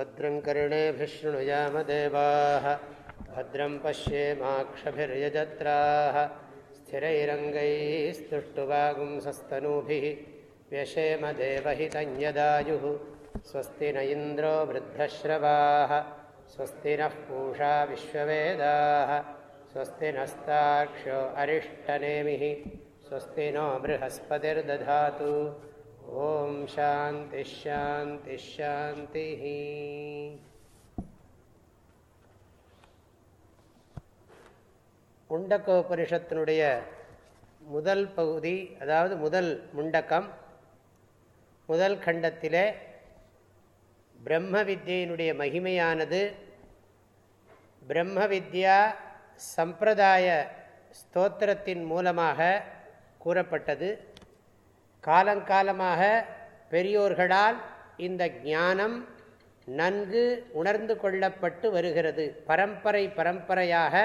भद्रं कर्णेभिशृणुयामदेवाः भद्रं पश्येमाक्षभिर्यजत्राः स्थिरैरङ्गैस्तुष्टुवागुंसस्तनूभिः व्यशेम देवहितञ्यदायुः स्वस्ति न इन्द्रो वृद्धश्रवाः स्वस्ति नः पूषा विश्ववेदाः स्वस्ति नस्ताक्षो अरिष्टनेमिः स्वस्ति नो बृहस्पतिर्दधातु ॐ शान्तिश्शान्तिश्शान्तिः முண்டக்கோபனிஷத்தினுடைய முதல் பகுதி அதாவது முதல் முண்டக்கம் முதல் கண்டத்திலே பிரம்ம வித்யினுடைய மகிமையானது பிரம்ம வித்யா சம்பிரதாய ஸ்தோத்திரத்தின் மூலமாக கூறப்பட்டது காலங்காலமாக பெரியோர்களால் இந்த ஞானம் நன்கு உணர்ந்து கொள்ளப்பட்டு வருகிறது. பரம்பரை பரம்பரையாக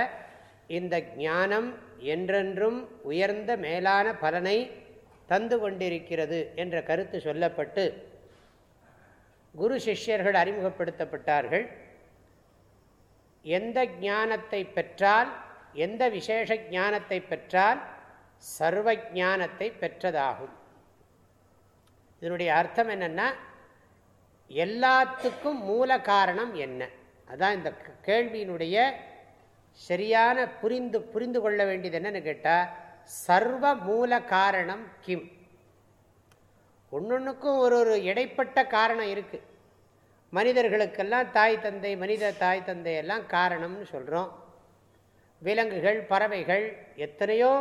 இந்த ஞானம் என்றென்றும் உயர்ந்த மேலான பலனை தந்து கொண்டிருக்கிறது என்ற கருத்து சொல்லப்பட்டு குரு சிஷ்யர்கள் அறிமுகப்படுத்தப்பட்டார்கள். எந்த ஞானத்தை பெற்றால் எந்த விசேஷ ஞானத்தை பெற்றால் சர்வ ஞானத்தை பெற்றதாகும். இதனுடைய அர்த்தம் என்னென்னா எல்லாத்துக்கும் மூல காரணம் என்ன? அதான் இந்த கேள்வியினுடைய சரியான புரிந்து புரிந்து கொள்ள வேண்டியது என்னன்னு கேட்டால் சர்வ மூல காரணம் கிம். ஒன்னொன்றுக்கும் ஒரு ஒரு இடைப்பட்ட காரணம் இருக்குது மனிதர்களுக்கெல்லாம் தாய் தந்தை மனித தாய் தந்தை எல்லாம் காரணம்னு சொல்கிறோம் விலங்குகள் பறவைகள் எத்தனையோ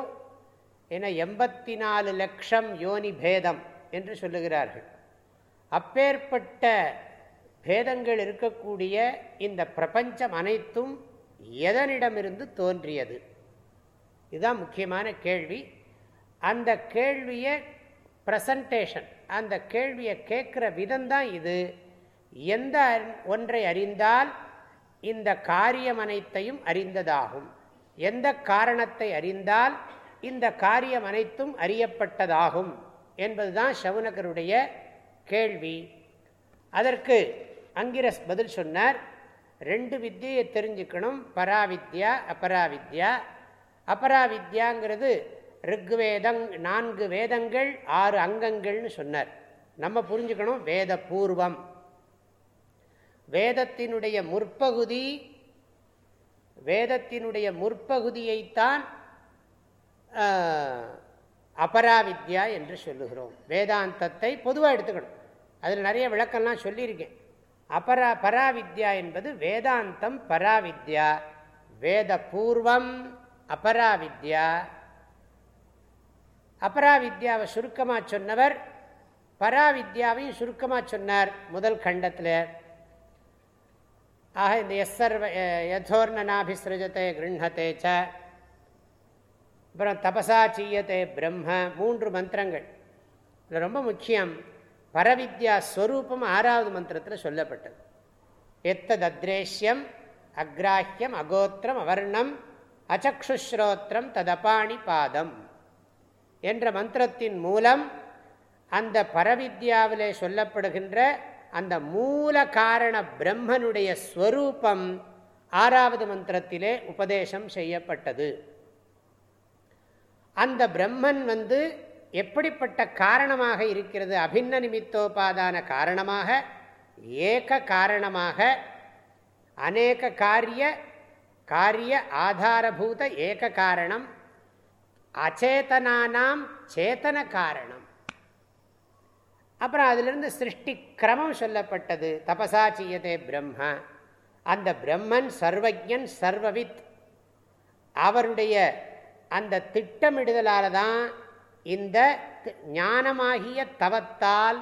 என எண்பத்தி நாலு லட்சம் யோனி பேதம். என்று சொல்லுகிறார்கள். அப்பேற்பட்ட பேதங்கள் இருக்கக்கூடிய இந்த பிரபஞ்சம் அனைத்தும் எதனிடமிருந்து தோன்றியது? இதுதான் முக்கியமான கேள்வி. அந்த கேள்வியை ப்ரெசன்டேஷன் அந்த கேள்வியை கேட்குற விதம்தான் இது. எந்த ஒன்றை அறிந்தால் இந்த காரியம் அனைத்தையும் அறிந்ததாகும். எந்த காரணத்தை அறிந்தால் இந்த காரியம் அனைத்தும் அறியப்பட்டதாகும். என்பதுதான் சவுனகருடைய கேள்வி. அதற்கு அங்கிரஸ் பதில் சொன்னார் ரெண்டு வித்தியை தெரிஞ்சுக்கணும் பராவித்யா அபராவித்யா. அபராவித்யாங்கிறது ரிக்வேதங் நான்கு வேதங்கள் ஆறு அங்கங்கள்னு சொன்னார். நம்ம புரிஞ்சுக்கணும் வேத பூர்வம் வேதத்தினுடைய முற்பகுதி வேதத்தினுடைய முற்பகுதியைத்தான் அபராவித்யா என்று சொல்லுகிறோம். வேதாந்தத்தை பொதுவாக எடுத்துக்கணும். அதில் நிறைய விளக்கம்லாம் சொல்லியிருக்கேன். அபரா பராவித்யா என்பது வேதாந்தம் பராவித்யா. வேத பூர்வம் அபராவித்யா. அபராவித்யாவை சுருக்கமாக சொன்னவர் பராவித்யாவையும் சுருக்கமாக சொன்னார் முதல் கண்டத்தில். ஆக இந்த எஸ்ஸர்வ யதோர்ணனாபிசிருஜத்தை கிருண்ணத்தே ச. அப்புறம் தபசா சீயத்தை பிரம்ம மூன்று மந்திரங்கள். இது ரொம்ப முக்கியம் பரவித்யா ஸ்வரூபம் ஆறாவது மந்திரத்தில் சொல்லப்பட்டது. எத்தத் அத்ரேஷ்யம் அக்ராஹ்யம் அகோத்திரம் அவர்ணம் அச்சக்ஷுஸ்ரோத்திரம் ததபாணி பாதம் என்ற மந்திரத்தின் மூலம் அந்த பரவித்யாவிலே சொல்லப்படுகின்ற அந்த மூல காரண பிரம்மனுடைய ஸ்வரூபம் ஆறாவது மந்திரத்திலே உபதேசம் செய்யப்பட்டது. அந்த பிரம்மன் வந்து எப்படிப்பட்ட காரணமாக இருக்கிறது? அபின்ன நிமித்தோபாதான காரணமாக ஏக காரணமாக அநேக காரிய காரிய ஆதாரபூத ஏக காரணம் அச்சேதனானாம் சேத்தன காரணம். அப்புறம் அதிலிருந்து சிருஷ்டி கிரமம் சொல்லப்பட்டது. தபசா செய்யதே பிரம்ம. அந்த பிரம்மன் சர்வஜன் சர்வவித். அவருடைய அந்த திட்டமிடுதலால் தான் இந்த ஞானமாகிய தவத்தால்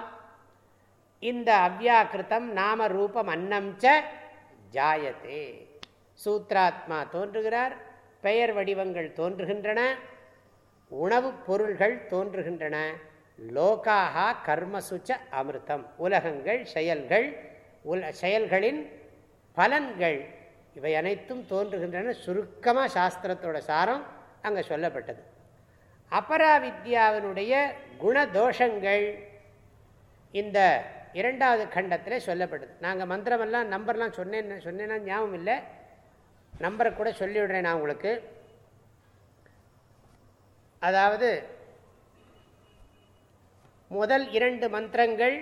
இந்த அவ்யாக்கிருத்தம் நாம ரூபம் அன்னம் ச ஜாயத்தே சூத்ராத்மா தோன்றுகிறார் பெயர் வடிவங்கள் தோன்றுகின்றன உணவுப் பொருள்கள் தோன்றுகின்றன லோகாகா கர்மசுச்ச அமிர்தம். உலகங்கள் செயல்கள் உல செயல்களின் பலன்கள் இவை அனைத்தும் தோன்றுகின்றன. சுருக்கமாக சாஸ்திரத்தோட சாரம் அங்கே சொல்லப்பட்டது. அபராவித்யாவினுடைய குணதோஷங்கள் இந்த இரண்டாவது கண்டத்தில் சொல்லப்படுது நாங்கள் மந்திரமெல்லாம் நம்பர்லாம் சொன்னேன் சொன்னேன்னா ஞாபகம் இல்லை. நம்பரை கூட சொல்லிவிடுறேன் நான் உங்களுக்கு. அதாவது முதல் இரண்டு மந்திரங்கள்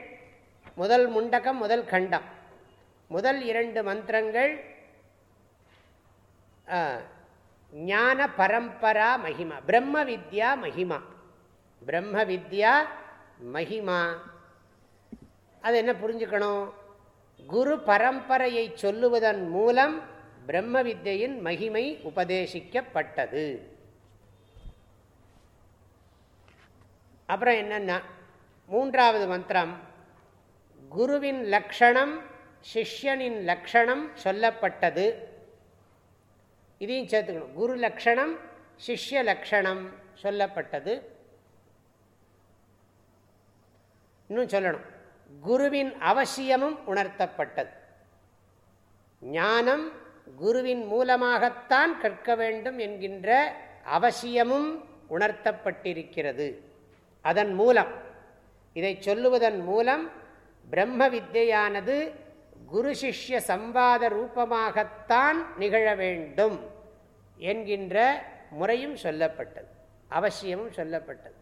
முதல் முண்டகம் முதல் கண்டம். முதல் இரண்டு மந்திரங்கள் ஞான பரம்பரா மகிமா. பிரம்ம வித்யா மகிமா. பிரம்ம வித்யா மகிமா. அது என்ன புரிஞ்சுக்கணும்? குரு பரம்பரையை சொல்லுவதன் மூலம் பிரம்ம வித்யின் மகிமை உபதேசிக்கப்பட்டது. அப்புறம் என்னென்ன மூன்றாவது மந்திரம் குருவின் லக்ஷணம் சிஷ்யனின் லக்ஷணம் சொல்லப்பட்டது. இதையும் சேர்த்துக்கணும். குரு லக்ஷணம் சிஷ்ய லக்ஷணம் சொல்லப்பட்டது. இன்னும் சொல்லணும். குருவின் அவசியமும் உணர்த்தப்பட்டது. ஞானம் குருவின் மூலமாகத்தான் கற்க வேண்டும் என்கின்ற அவசியமும் உணர்த்தப்பட்டிருக்கிறது. அதன் மூலம் இதை சொல்லுவதன் மூலம் பிரம்ம வித்தையானது குரு சிஷ்ய சம்பாத ரூபமாகத்தான் நிகழ வேண்டும் என்கின்ற முறையும் சொல்லப்பட்டது அவசியமும் சொல்லப்பட்டது.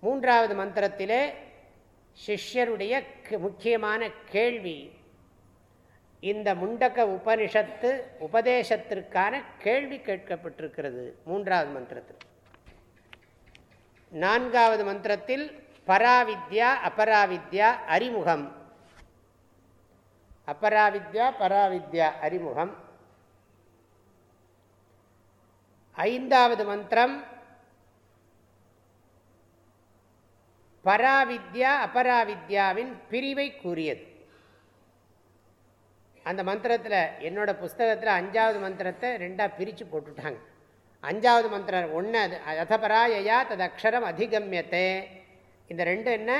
மூன்றாவது மந்திரத்திலே சிஷ்யருடைய முக்கியமான கேள்வி இந்த முண்டக்க உபனிஷத்து உபதேசத்திற்கான கேள்வி கேட்கப்பட்டிருக்கிறது மூன்றாவது மந்திரத்தில். நான்காவது மந்திரத்தில் பராவித்யா அபராவித்யா அறிமுகம். அபராவித்யா பராவித்யா அறிமுகம். ஐந்தாவது மந்திரம் பராவித்யா அபராவித்யாவின் பிரிவை கூறியது. அந்த மந்திரத்தில் என்னோட புஸ்தகத்தில் அஞ்சாவது மந்திரத்தை ரெண்டாக பிரித்து போட்டுட்டாங்க. அஞ்சாவது மந்திரம் ஒன்று அது அதபராயா தது அக்ஷரம் அதிகமியத்தை இந்த ரெண்டு என்ன?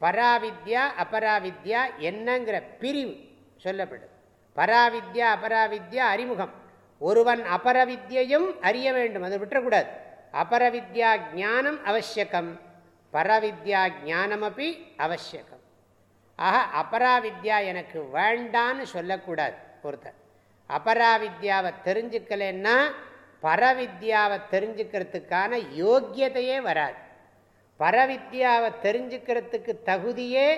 பராவித்யா அபராவித்யா என்னங்கிற பிரிவு சொல்லப்படுது பராவித்யா அபராவித்யா அறிமுகம். ஒருவன் அபரவித்யையும் அறிய வேண்டும் அதை விட்டுறக்கூடாது. அபரவித்யா ஜானம் அவசியக்கம் பரவித்யா ஜானமப்பி அவசியக்கம். ஆக அபராவித்யா எனக்கு வேண்டான்னு சொல்லக்கூடாது ஒருத்தர். அபராவித்யாவை தெரிஞ்சுக்கலன்னா பரவித்யாவை தெரிஞ்சுக்கிறதுக்கான யோக்கியதையே வராது. பரவித்யாவை தெரிஞ்சுக்கிறதுக்கு தகுதியே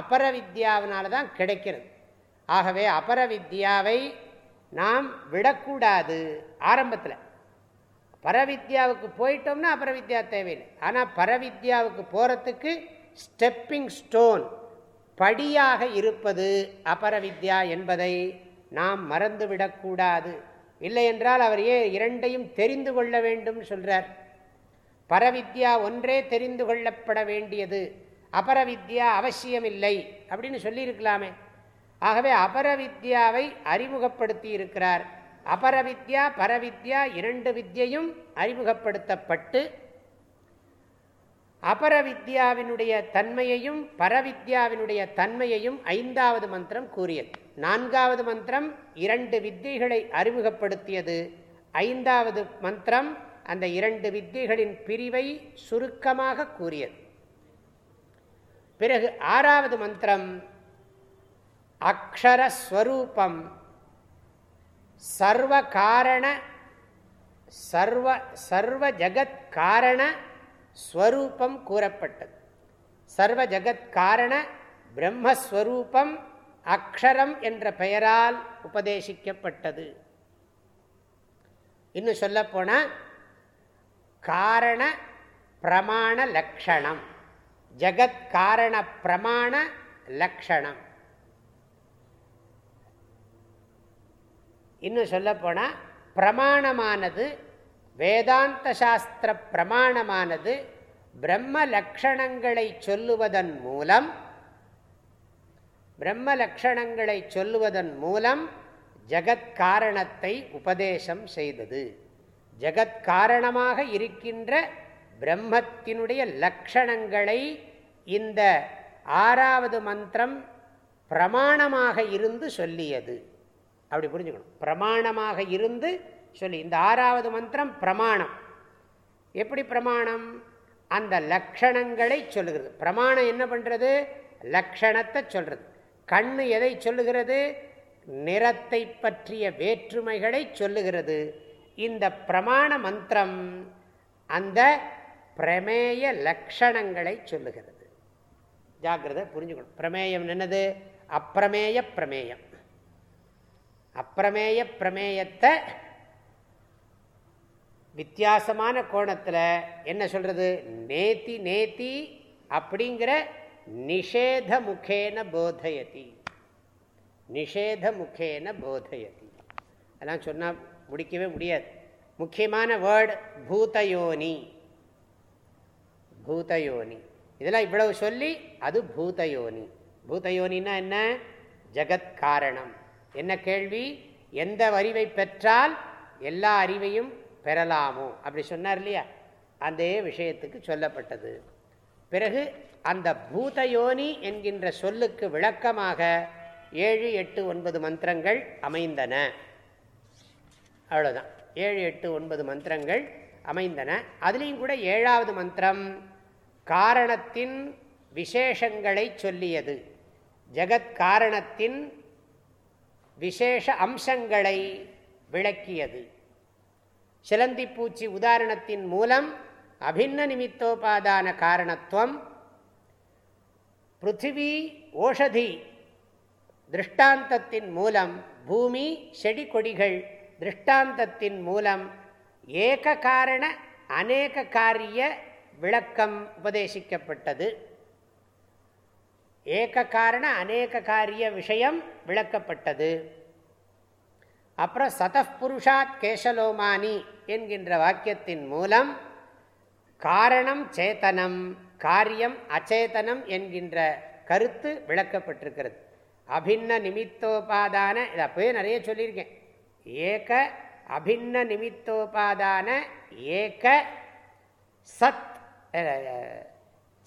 அபரவித்யாவினால தான் கிடைக்கிறது. ஆகவே அபரவித்யாவை நாம் விடக்கூடாது ஆரம்பத்தில். பரவித்யாவுக்கு போயிட்டோம்னா அபரவித்யா தேவையில்லை. ஆனால் பரவித்யாவுக்கு போகிறதுக்கு ஸ்டெப்பிங் ஸ்டோன் படியாக இருப்பது அபரவித்யா என்பதை நாம் மறந்துவிடக்கூடாது. இல்லை என்றால் அவர் ஏன் இரண்டையும் தெரிந்து கொள்ள வேண்டும் சொல்கிறார் பரவித்யா ஒன்றே தெரிந்து கொள்ளப்பட வேண்டியது. அபரவித்யா அவசியமில்லை அப்படின்னு சொல்லியிருக்கலாமே. ஆகவே அபரவித்யாவை அறிமுகப்படுத்தி இருக்கிறார் அபரவித்யா பரவித்யா இரண்டு வித்தியையும் அறிமுகப்படுத்தப்பட்டு அபரவித்யாவினுடைய தன்மையையும் பரவித்யாவினுடைய தன்மையையும் ஐந்தாவது மந்திரம் கூறியது. நான்காவது மந்திரம் இரண்டு வித்தியைகளை அறிமுகப்படுத்தியது. ஐந்தாவது மந்திரம் அந்த இரண்டு வித்தைகளின் பிரிவை சுருக்கமாக கூறியது. பிறகு ஆறாவது மந்திரம் அக்ஷரஸ்வரூபம் சர்வ காரண சர்வ சர்வ ஜகத் காரண ஸ்வரூபம் கூறப்பட்டது. சர்வ ஜகத் காரண பிரம்மஸ்வரூபம் அக்ஷரம் என்ற பெயரால் உபதேசிக்கப்பட்டது. இன்னும் சொல்லப்போனால் காரண பிரமாண லக்ஷணம். ஜகத் காரண பிரமாண லக்ஷணம். இன்னும் சொல்லப்போனால் பிரமாணமானது வேதாந்த சாஸ்திர பிரமாணமானது பிரம்ம லக்ஷணங்களை சொல்லுவதன் மூலம் பிரம்ம லக்ஷணங்களை சொல்லுவதன் மூலம் ஜகத்காரணத்தை உபதேசம் செய்தது. ஜகத்காரணமாக இருக்கின்ற பிரம்மத்தினுடைய லக்ஷணங்களை இந்த ஆறாவது மந்திரம் பிரமாணமாக இருந்து சொல்லியது. அப்படி புரிஞ்சுக்கணும். பிரமாணமாக இருந்து சொல்லி இந்த ஆறாவது மந்திரம் பிரமாணம். எப்படி பிரமாணம்? அந்த லக்ஷணங்களை சொல்லுகிறது. பிரமாணம் என்ன பண்ணுறது லக்ஷணத்தை சொல்கிறது கண்ணு எதை சொல்லுகிறது? நிறத்தை பற்றிய வேற்றுமைகளை சொல்லுகிறது. இந்த பிரமாண மந்திரம் அந்த பிரமேய லக்ஷணங்களை சொல்லுகிறது. ஜாக்கிரதை புரிஞ்சுக்கணும். பிரமேயம் என்னது? அப்பிரமேய பிரமேயம். அப்பிரமேய பிரமேயத்தை வித்தியாசமான கோணத்தில் என்ன சொல்கிறது நேத்தி நேத்தி அப்படிங்கிற நிஷேத முகேன போதயதி. நிஷேத முகேன போதயதி. அதெல்லாம் சொன்னால் முடிக்கவே முடியாது. முக்கியமான வேர்டு பூதயோனி. பூதயோனி. இதெல்லாம் இவ்வளவு சொல்லி அது பூதயோனி. பூதயோனின்னா என்ன? ஜெகத் காரணம். என்ன கேள்வி? எந்த அறிவை பெற்றால் எல்லா அறிவையும் பெறலாமோ? அப்படி சொன்னார் இல்லையா? அந்த விஷயத்துக்கு சொல்லப்பட்டது. பிறகு அந்த பூதயோனி என்கின்ற சொல்லுக்கு விளக்கமாக ஏழு எட்டு ஒன்பது மந்திரங்கள் அமைந்தன. அவ்வளோதான் ஏழு எட்டு ஒன்பது மந்திரங்கள் அமைந்தன. அதுலேயும் கூட ஏழாவது மந்திரம் காரணத்தின் விசேஷங்களை சொல்லியது. ஜெகத் காரணத்தின் விசேஷ அம்சங்களை விளக்கியது. சிலந்தி பூச்சி உதாரணத்தின் மூலம் அபின்ன நிமித்தோபாதான காரணத்துவம் பிருத்திவி ஓஷதி திருஷ்டாந்தத்தின் மூலம் பூமி செடி கொடிகள் திருஷ்டாந்தத்தின் மூலம் ஏக காரண அநேக காரிய விளக்கம் உபதேசிக்கப்பட்டது. ஏக காரண அநேக காரிய விஷயம் விளக்கப்பட்டது. அப்புறம் சதப்புருஷாத் கேசலோமானி என்கின்ற வாக்கியத்தின் மூலம் காரணம் சேத்தனம் காரியம் அச்சேதனம் என்கின்ற கருத்து விளக்கப்பட்டிருக்கிறது. அபின்ன நிமித்தோபாதான இதை அப்பவே நிறைய சொல்லியிருக்கேன். ஏக அபின்ன நிமித்தோபாதான ஏக சத்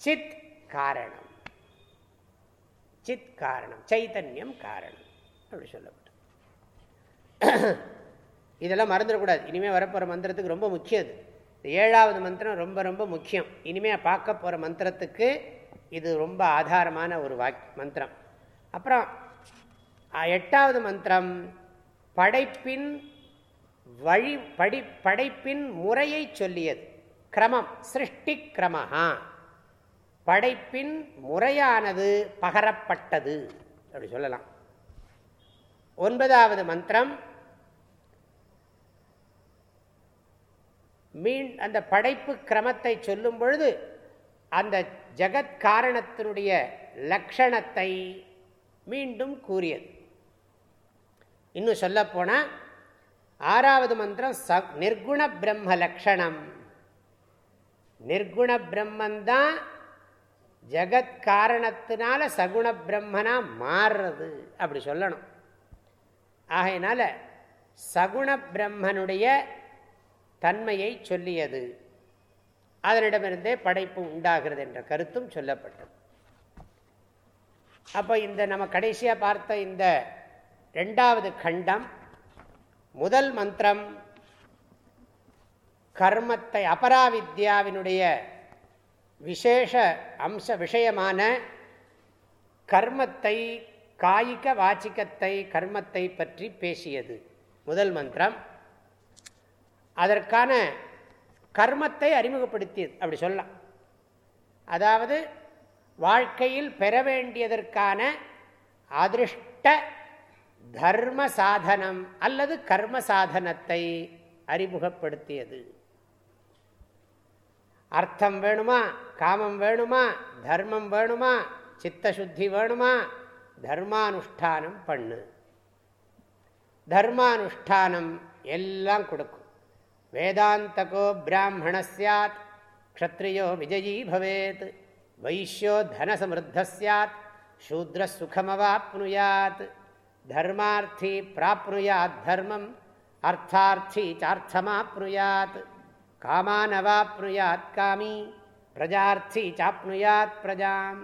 சித் காரணம். சித் காரணம் சைத்தன்யம் காரணம் அப்படி சொல்லப்படும் இதெல்லாம் மறந்துடக்கூடாது. இனிமேல் வரப்போகிற மந்திரத்துக்கு ரொம்ப முக்கியம் அது ஏழாவது மந்திரம் ரொம்ப ரொம்ப முக்கியம். இனிமேல் பார்க்க போகிற மந்திரத்துக்கு இது ரொம்ப ஆதாரமான ஒரு வாக் மந்திரம். அப்புறம் எட்டாவது மந்திரம் படைப்பின் வழி படி படைப்பின் முறையை சொல்லியது. கிரமம் சிருஷ்டி கிரமஹா படைப்பின் முறையானது பகரப்பட்டது. அப்படி சொல்லலாம். ஒன்பதாவது மந்திரம். மீன் அந்த படைப்பு கிரமத்தை சொல்லும் பொழுது அந்த ஜெகத்காரணத்தினுடைய லக்ஷணத்தை மீண்டும் கூறியது. இன்னும் சொல்லப்போனால் ஆறாவது மந்திரம் ச நிர்குண பிரம்ம லக்ஷணம். நிர்குண பிரம்மந்தான் ஜகத் காரணத்தினால சகுண பிரம்மனா மாறுறது அப்படி சொல்லணும். ஆகையினால சகுண பிரம்மனுடைய தன்மையை சொல்லியது. அதனிடமிருந்தே படைப்பு உண்டாகிறது என்ற கருத்தும் சொல்லப்பட்டது. அப்போ இந்த நம்ம கடைசியாக பார்த்த இந்த ரெண்டாவது கண்டம் முதல் மந்திரம் கர்மத்தை அபராவித்யாவினுடைய விசேஷ அம்ச விஷயமான கர்மத்தை காய்க வாச்சிக்கத்தை கர்மத்தை பற்றி பேசியது. முதல் மந்திரம். அதற்கான கர்மத்தை அறிமுகப்படுத்தியது அப்படி சொல்லலாம். அதாவது வாழ்க்கையில் பெற வேண்டியதற்கான அதிருஷ்ட தர்ம சாதனம் அல்லது கர்ம சாதனத்தை அறிமுகப்படுத்தியது. அர்த்தம் வேணுமா? காமம் வேணுமா? தர்மம் வேணுமா? சித்தசுத்தி வேணுமா? தர்மானுஷ்டானம் பண்ணு. தர்மானுஷ்டானம் எல்லாம் கொடுக்கும். வேதாந்தகோ பிராமண சாத் க்ஷத்ரியோ விஜயீ பவேத் வைஷ்யோ தனசமிருத்த சாத் சூத்ர சுகமவாப்னுயாத் தர்மார்த்தி பிராப்னுயாத் தர்மம் அர்த்தார்த்தி சார்த்தமாப்னுயாத் காமானவாப்னுயாத் காமி பிரஜார்த்தி சாப்னுயாத் பிரஜாம்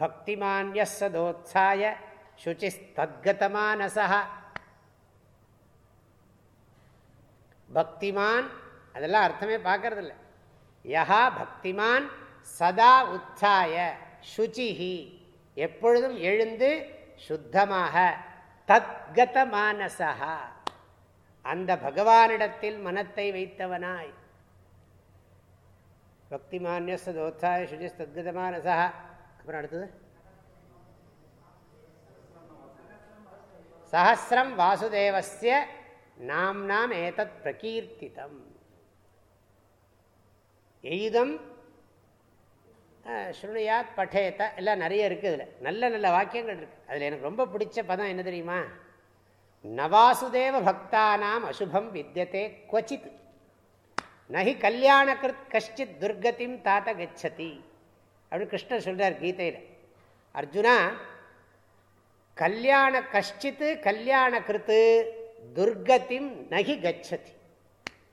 பக்திமான்ய சதோத்சாய சுச்சிஸ்தத்கதமானசா பக்திமான் அதெல்லாம் அர்த்தமே பார்க்கறதில்ல। யஹா பக்திமான் சதா உத்தாய சுச்சிஹி எப்பொழுதும் எழுந்து சுத்தமாக। தத்கத மானசா அந்த பகவானிடத்தில் மனத்தை வைத்தவனாய். பக்தி பக்திமான்யோத்தாய சுஜி தத்கத மானசா அப்புறம் அடுத்தது? சஹசிரம் வாசுதேவசிய நாம் நாம் ஏதத் பிரகீர்த்திதம். எய்தம் ஸ்ருணியாத் பட்டேத்த எல்லாம் நிறைய இருக்குது இதில். நல்ல நல்ல வாக்கியங்கள் இருக்குது அதில் எனக்கு ரொம்ப பிடிச்ச பதம் என்ன தெரியுமா? நவாசுதேவ பக்தானாம் அசுபம் வித்தியதே கொச்சித் நகி கல்யாணகிருத் கஷ்டித் துர்கதிம் தாத்த கச்சதி. அப்படின்னு கிருஷ்ணர் சொல்கிறார் கீதையில். அர்ஜுனா கல்யாண கஷ்டித்து கல்யாண கிருத்து துர்கத்தின் நகி கச்சதி.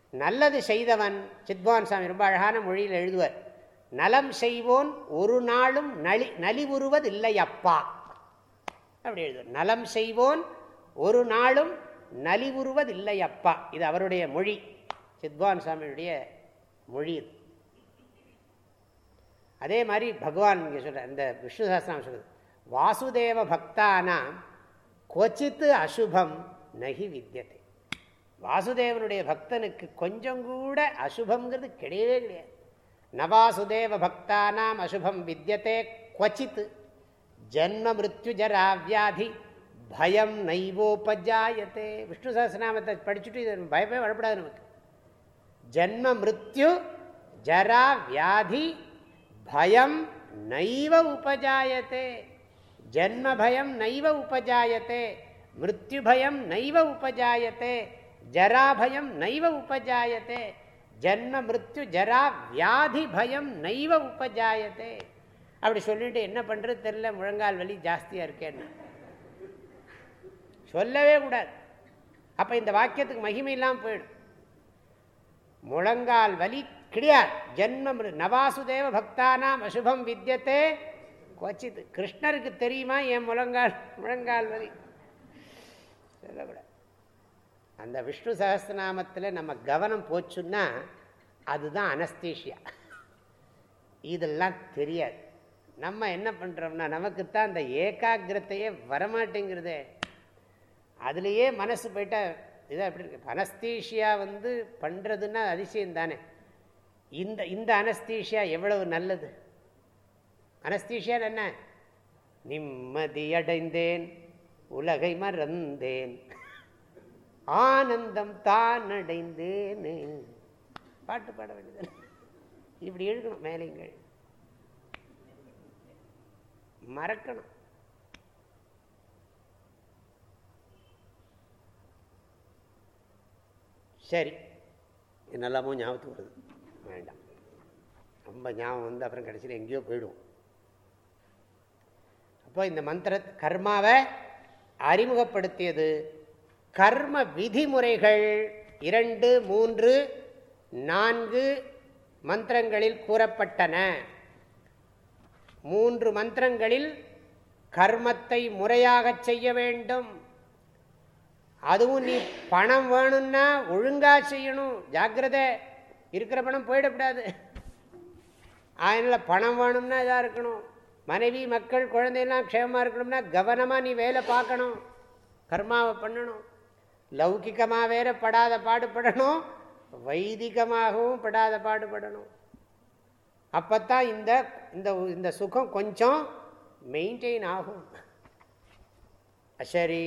நல்லது செய்தவன் சித்வான் சாமி ரொம்ப அழகான மொழியில் எழுதுவார். நலம் செய்வோன் ஒரு நாளும் நலி நலிவுறுவதில்லை அப்பா அப்படி எழுது நலம் செய்வோன் ஒரு நாளும் நலிவுறுவதில்லை அப்பா இது அவருடைய மொழி சித்வான் சாமியுடைய மொழி இது. அதே மாதிரி பகவான் இங்கே சொல்ற இந்த விஷ்ணு சாஸ்திரம் சொல்றது வாசுதேவ பக்தானாம் கொச்சித்து அசுபம் நகி வித்தியத்தை வாசுதேவனுடைய பக்தனுக்கு கொஞ்சம் கூட அசுபங்கிறது கிடையவே கிடையாது. நவாசுதேவ பக்தானாம் அசுபம் வித்தியதே கொச்சித் ஜன்ம மிருத்யு வியாதி பயம் நைவோபஜாயத்தே விஷ்ணு சஹசிரநாமத்தை படிச்சுட்டு இது பயமே வரப்படாது நமக்கு. ஜன்ம மிருத்யு ஜரா வியாதி பயம் நைவ உபஜாயத்தே ஜன்ம பயம் நைவ உபஜாயத்தே மிருத்யு பயம் நைவ உபஜாயத்தே ஜராபயம் நைவ உபஜாயத்தே ஜன்ம மிருத்யு ஜரா வியாதி பயம் நைவ உபஜாயத்தே அப்படி சொல்லிட்டு என்ன பண்ணுறது தெரில முழங்கால் வலி ஜாஸ்தியாக இருக்கேன்னு சொல்லவே கூடாது. அப்போ இந்த வாக்கியத்துக்கு மகிமை இல்லாமல் போயிடும். முழங்கால் வலி கிடையாது. ஜென்மம் நவாசுதேவ பக்தானாம் அசுபம் வித்தியத்தே கொச்சித்து கிருஷ்ணருக்கு தெரியுமா என் முழங்கால் முழங்கால் வலி? சொல்லக்கூடாது. அந்த விஷ்ணு சகஸ்திரநாமத்தில் நம்ம கவனம் போச்சுன்னா அதுதான் அனஸ்தீஷியா. இதெல்லாம் தெரியாது. நம்ம என்ன பண்ணுறோம்னா நமக்குத்தான் அந்த ஏகாகிரத்தையே வரமாட்டேங்கிறதே. அதுலேயே மனசு போயிட்டால் இதாக எப்படி இருக்கு? அனஸ்தீஷியா வந்து பண்ணுறதுன்னா அதிசயம் தானே. இந்த இந்த அனஸ்தீஷியா எவ்வளவு நல்லது? அனஸ்தீஷியா என்ன? நிம்மதியடைந்தேன் உலகை மறந்தேன். ஆனந்தம் தான் அடைந்தேன் பாட்டு பாட வேண்டியது இப்படி எழுக்கணும் மேலைங்கள் மறக்கணும். சரி. என்னெல்லாமோ ஞாபகத்துக்கு வருது. வேண்டாம். ரொம்ப ஞாபகம் வந்து அப்புறம் கடைசியில் எங்கேயோ போயிடுவோம். அப்போ இந்த மந்திர கர்மாவை அறிமுகப்படுத்தியது கர்ம விதிமுறைகள் இரண்டு மூன்று நான்கு மந்திரங்களில் கூறப்பட்டன. மூன்று மந்திரங்களில் கர்மத்தை முறையாக செய்ய வேண்டும். அதுவும் நீ பணம் வேணும்னா ஒழுங்காக செய்யணும். ஜாக்கிரதை இருக்கிற பணம் போயிடக்கூடாது. அதனால் பணம் வேணும்னா இதாக இருக்கணும். மனைவி மக்கள் குழந்தையெல்லாம் க்ஷேமமாக இருக்கணும்னா கவனமாக நீ வேலை பார்க்கணும். கர்மாவை பண்ணணும். லௌகிக்கமாக வேற படாத பாடுபடணும் வைதிகமாகவும் படாத பாடுபடணும். அப்போத்தான் இந்த இந்த இந்த சுகம் கொஞ்சம் மெயின்டைன் ஆகும். சரி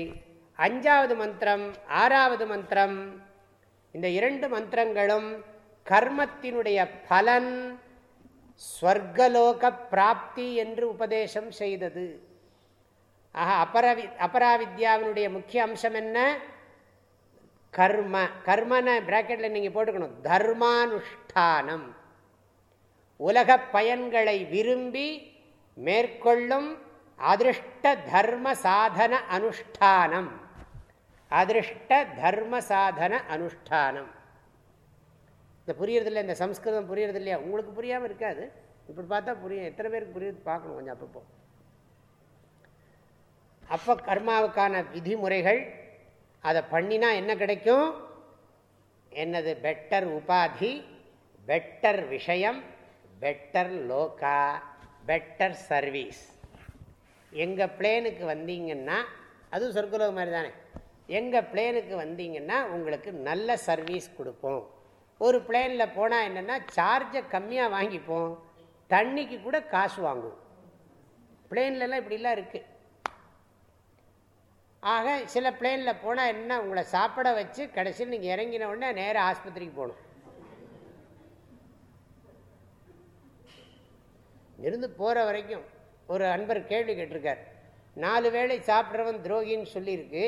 அஞ்சாவது மந்திரம் ஆறாவது மந்திரம் இந்த இரண்டு மந்திரங்களும் கர்மத்தினுடைய பலன் ஸ்வர்கலோக பிராப்தி என்று உபதேசம் செய்தது. ஆக அபரவி அபராவித்யாவினுடைய முக்கிய அம்சம் என்ன? கர்ம கர்மனை பிராக்கெட்டில் நீங்கள் போட்டுக்கணும். தர்மானுஷ்டானம். உலக பயன்களை விரும்பி மேற்கொள்ளும் அதிருஷ்ட தர்ம சாதன அனுஷ்டானம். அதிருஷ்ட தர்ம சாதன அனுஷ்டானம். இந்த புரியறதில்ல இந்த சம்ஸ்கிருதம் புரியறது இல்லையா உங்களுக்கு புரியாமல் இருக்காது. இப்படி பார்த்தா புரியும். எத்தனை பேருக்கு புரியுது? பார்க்கணும் கொஞ்சம் அப்பப்போ. அப்போ கர்மாவுக்கான விதிமுறைகள் அதை பண்ணினா என்ன கிடைக்கும்? என்னது? பெட்டர் உபாதி பெட்டர் விஷயம் பெட்டர் லோக்கா பெட்டர் சர்வீஸ் எங்கள் பிளேனுக்கு வந்தீங்கன்னா அதுவும் சொர்க்கலோகம் மாதிரி தானே. எங்கள் பிளேனுக்கு வந்தீங்கன்னா உங்களுக்கு நல்ல சர்வீஸ் கொடுப்போம். ஒரு பிளேனில் போனால் என்னென்னா சார்ஜை கம்மியாக வாங்கிப்போம். தண்ணிக்கு கூட காசு வாங்குவோம். பிளேன்லலாம் இப்படிலாம் இருக்குது ஆக சில பிளேனில் போனால் என்ன உங்களை சாப்பிட வச்சு கடைசியில் நீங்கள் இறங்கின உடனே நேராக ஆஸ்பத்திரிக்கு போகணும். இருந்து போகிற வரைக்கும் ஒரு அன்பர் கேள்வி கேட்டிருக்கார். நாலு வேளை சாப்பிட்றவன் துரோகின்னு சொல்லியிருக்கு.